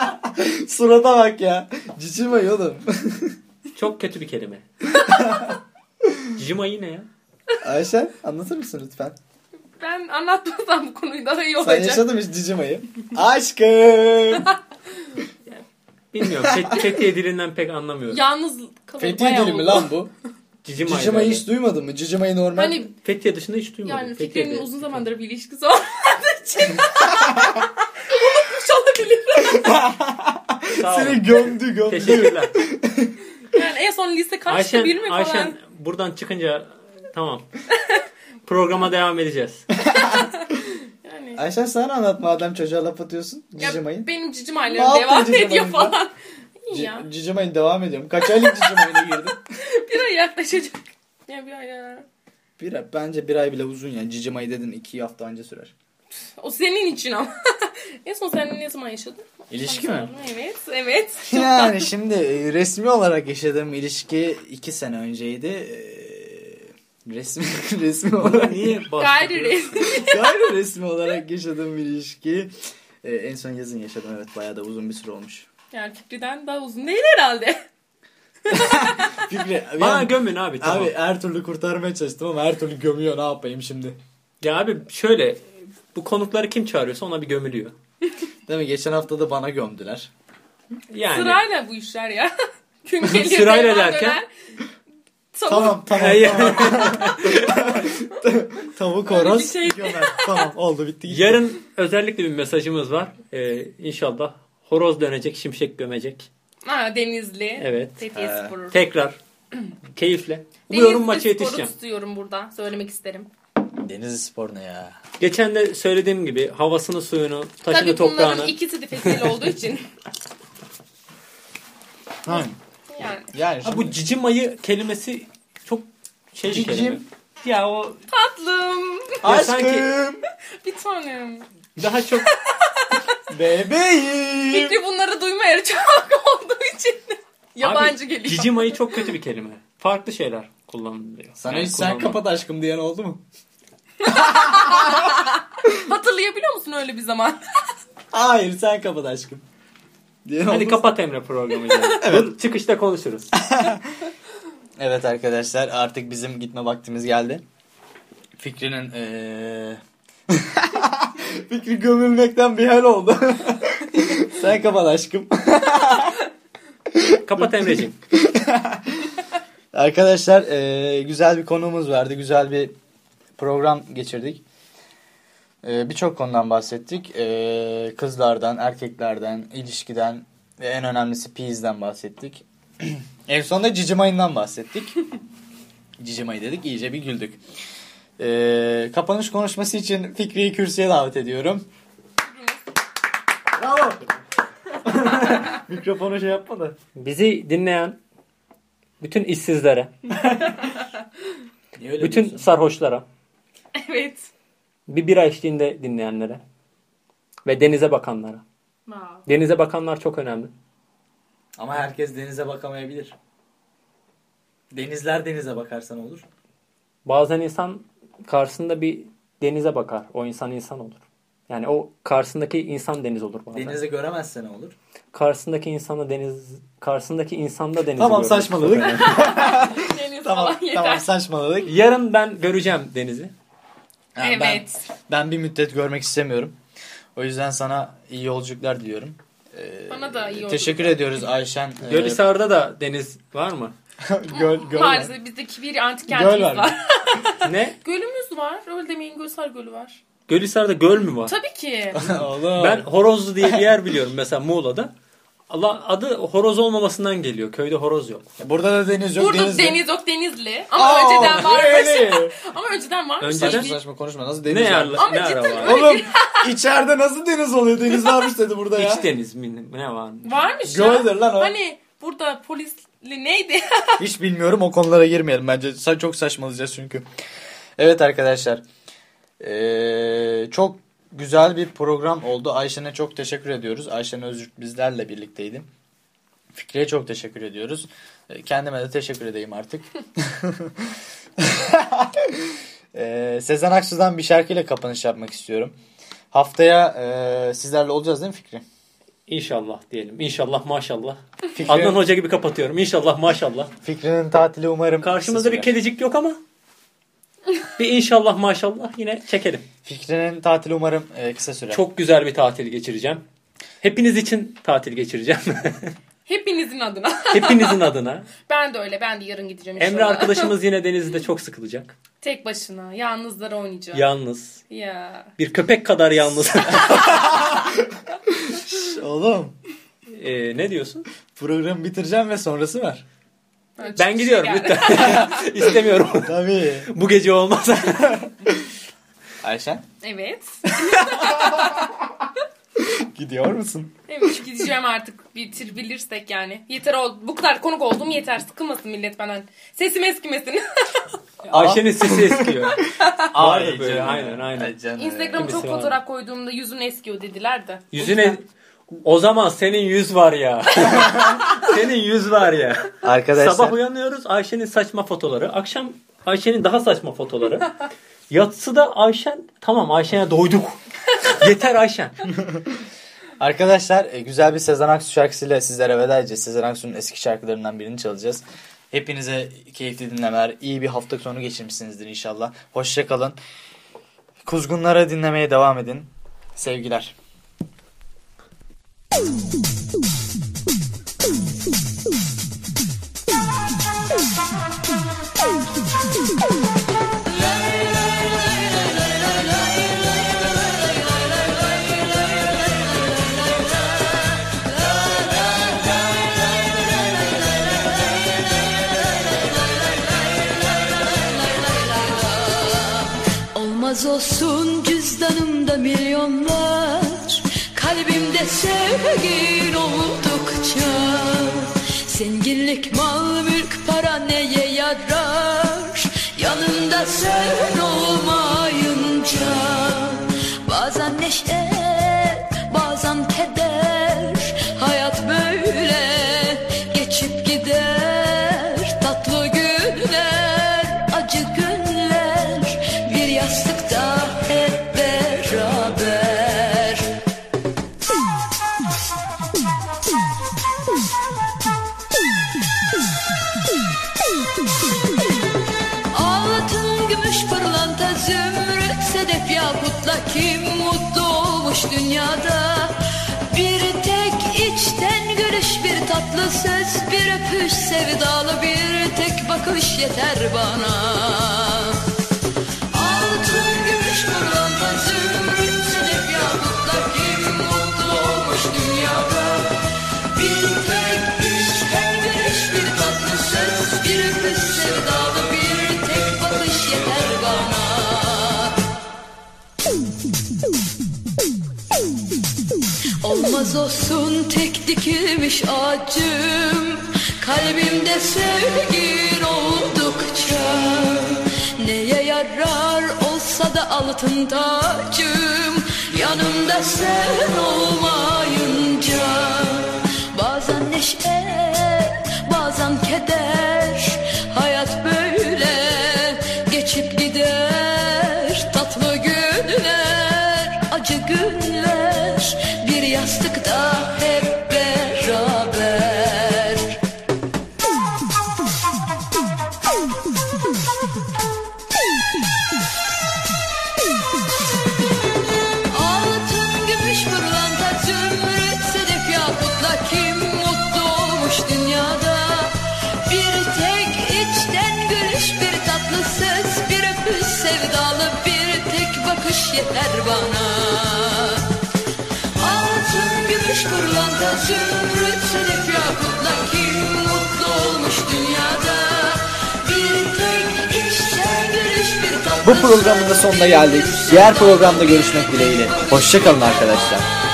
Surata bak ya. Cicimayı oğlum. çok kötü bir kelime. cicim ayı ne ya? Ayşe anlatır mısın lütfen? Ben anlatmasam bu konuyu daha iyi Sen olacak. yaşadın mı hiç cicimayı? Aşkım. Bilmiyorum. Fet- Fethiye dilinden pek anlamıyorum. Yalnız Fethiye bayağı dili mi lan bu? Cicim ayı. Cicimayı hiç duymadın mı? Cicimayı normal. Hani Fethiye dışında hiç duymadım. yani Fikri'nin uzun zamandır bir ilişkisi olmadığı için unutmuş olabilir. Sağ olun. Seni gömdü gömdü. Teşekkürler. Yani en son liste kaçtı Ayşen, bir mi falan. Ayşen buradan çıkınca tamam. Programa devam edeceğiz. Yani. Ayşen sana anlat madem çocuğa laf atıyorsun. Ya Cicimayı. benim cicim Ne ailem yaptın devam cicim ediyor ayında? falan. İyi ya. C- Cicimayı devam ediyorum. Kaç aylık cicimayına girdin? Bir ay yaklaşacak. Ya bir ay ya. Bir ay. Bence bir ay bile uzun ya. Cicimayı dedin iki hafta önce sürer. O senin için ama. en son sen ne zaman yaşadın? İlişki mi? Evet, evet. Yani şimdi e, resmi olarak yaşadığım ilişki iki sene önceydi. Resmi, resmi olarak Niye Gayri resmi. gayri resmi olarak yaşadığım bir ilişki. E, en son yazın yaşadım evet bayağı da uzun bir süre olmuş. Yani Fikri'den daha uzun değil herhalde. Fikri, Bana yani- gömün abi tamam. Abi her türlü kurtarmaya çalıştım ama her türlü gömüyor ne yapayım şimdi. Ya abi şöyle bu konukları kim çağırıyorsa ona bir gömülüyor. Değil mi? Geçen hafta da bana gömdüler. Yani. Sırayla bu işler ya. Gün. Sırayla derken? döner. Tamam tamam. Tamam. Tavuk horoz. şey. gömer. Tamam oldu bitti. gitti. Yarın özellikle bir mesajımız var. Ee, inşallah horoz dönecek, şimşek gömecek. Ha, Denizli. Evet. Fethiye Ee, Sporu. Tekrar keyifle. Umuyorum Denizli maça yetişeceğim. tutuyorum burada. Söylemek isterim. Denizli spor ne ya? Geçen de söylediğim gibi havasını, suyunu, taşını, Tabii bunların toprağını. ikisi de Fethiye'li olduğu için. Ha. Yani. Yani Ha, şimdi- bu cicim ayı kelimesi çok şey bir Cicim. kelime. Ya o Tatlım. ya sanki Aşkım. Bir tanem. daha çok Bebeğim. Fikri bunları duymaya çok olduğu için yabancı Abi, geliyor. Cicim ayı çok kötü bir kelime. Farklı şeyler kullanılıyor. Sana Yani hiç sen kullanılan- kapat aşkım diyen oldu mu? Hatırlayabiliyor musun öyle bir zaman? Hayır sen kapat aşkım. Diyen Hadi kapat Emre programı. evet. Çıkışta konuşuruz. Evet arkadaşlar artık bizim gitme vaktimiz geldi. Fikri'nin eee Fikri gömülmekten bir hal oldu. sen kapat aşkım. kapat Emre'ciğim. Arkadaşlar eee, güzel bir konuğumuz vardı. Güzel bir program geçirdik. Eee, Birçok konudan bahsettik. Eee, kızlardan, erkeklerden, ilişkiden ve en önemlisi pizden bahsettik. en sonunda cicimayından bahsettik. Cicimayı dedik iyice bir güldük. Eee, kapanış konuşması için Fikri'yi kürsüye davet ediyorum. Bravo. Mikrofonu şey yapma da. Bizi dinleyen bütün işsizlere, bütün diyorsun? sarhoşlara, evet. Bir bira içtiğinde dinleyenlere ve denize bakanlara. Wow. Denize bakanlar çok önemli. Ama herkes denize bakamayabilir. Denizler denize bakarsan olur. Bazen insan karşısında bir denize bakar. O insan insan olur. Yani o karşısındaki insan deniz olur bazen. Denizi göremezse ne olur? Karşısındaki insana deniz karşısındaki insanda denizi Tamam, saçmaladık. Deniz Tamam, falan yeter. tamam saçmaladık. Yarın ben göreceğim denizi. Ha, Evet. Ben, ben bir müddet görmek istemiyorum. O yüzden sana iyi yolculuklar diliyorum. Ee, Bana da iyi yolculuklar. Teşekkür ediyoruz Ayşen. Ee, Gölhisar'da da deniz var mı? göl, göl var. Maalesef bizdeki bir antik Göl kentimiz var. var. ne? Gölümüz var. Öyle demeyin Gölsar Gölü var. Gölhisar'da göl mü var? Tabii ki. Oğlum. Ben Horozlu diye bir yer biliyorum mesela Muğla'da. Allah adı horoz olmamasından geliyor. Köyde horoz yok. Burada da deniz yok. Burada deniz, deniz yok denizli. Ama Aa, önceden varmış. Ama önceden varmış. Önceden- Saçma saçma konuşma. Nasıl deniz Ne, var? Ama ne cidden var? Oğlum içeride nasıl deniz oluyor? Deniz varmış dedi burada ya. İç deniz mi? Ne var? Varmış ya. Lan o. Hani burada polisli neydi? Hiç bilmiyorum o konulara girmeyelim bence. Sa- Çok saçmalayacağız çünkü. Evet arkadaşlar. Ee, çok güzel bir program oldu. Ayşen'e çok teşekkür ediyoruz. Ayşen Özgürt bizlerle birlikteydi. Fikri'ye çok teşekkür ediyoruz. Ee, Kendime de teşekkür edeyim artık. ee, Sezen Aksu'dan bir şarkıyla kapanış yapmak istiyorum. Haftaya e, sizlerle olacağız değil mi Fikri? İnşallah diyelim. İnşallah maşallah. Fikri- Adnan Hoca gibi kapatıyorum. İnşallah maşallah. Fikri'nin tatili umarım. Karşımızda bir kedicik yok ama bir inşallah maşallah yine çekelim. Fikri'nin tatili umarım e, kısa sürer. Çok güzel bir tatil geçireceğim. Hepiniz için tatil geçireceğim. Hepinizin adına. Hepinizin adına. ben de öyle. Ben de yarın gideceğim inşallah. Emre arkadaşımız yine denizde çok sıkılacak. Tek başına. Yalnızlara oynayacağım. Yalnız. Ya. Bir köpek kadar yalnız. Oğlum Ee, ne diyorsun? programı bitireceğim ve sonrası var. Böyle Ben çıkışı gidiyorum geldi. lütfen. İstemiyorum. Tabii. Bu gece olmaz. Ayşen Evet. gidiyor musun? Evet gideceğim artık bitirebilirsek yani. Yeter ol. Bu kadar konuk oldum yeter. Sıkılmasın millet benden. Sesim eskimesin. Ayşe'nin sesi eskiyor. Vardı Ay böyle canım. aynen aynen. Ay çok var. fotoğraf koyduğumda yüzün eskiyor dediler de. Yüzden. O zaman senin yüz var ya. senin yüz var ya. Arkadaşlar Sabah uyanıyoruz Ayşe'nin saçma fotoları. Akşam Ayşe'nin daha saçma fotoları. Yatsıda Ayşen tamam Ayşen'e doyduk. Yeter Ayşen. Arkadaşlar e, güzel bir Sezen Aksu şarkısıyla sizlere veda edeceğiz. Sezen Aksu'nun eski şarkılarından birini çalacağız. Hepinize keyifli dinlemeler, iyi bir hafta sonu geçirmişsinizdir inşallah. Hoşçakalın. Kuzgunlara dinlemeye devam edin. Sevgiler. Olmaz sevgin oldukça Zenginlik, mal, mülk, para neye yarar? Yanında sen olmayınca Bazen neşe, öpüş, sevdalı bir tek bakış yeter bana. Altın, gümüş, pırlanta, zümrüt, sedef, yakutla kim mutlu olmuş dünyada? Bir tek içten gülüş, bir tatlı söz, bir öpüş, sevdalı bir tek bakış yeter bana. Olmaz olsun tek dikilmiş ağacım Kalbimde sevgin oldukça Neye yarar olsa da altın tacım Yanımda sen olmayınca. Bazen neşe bazen keder Bu programın da sonuna geldik. Diğer programda görüşmek dileğiyle. Hoşçakalın arkadaşlar.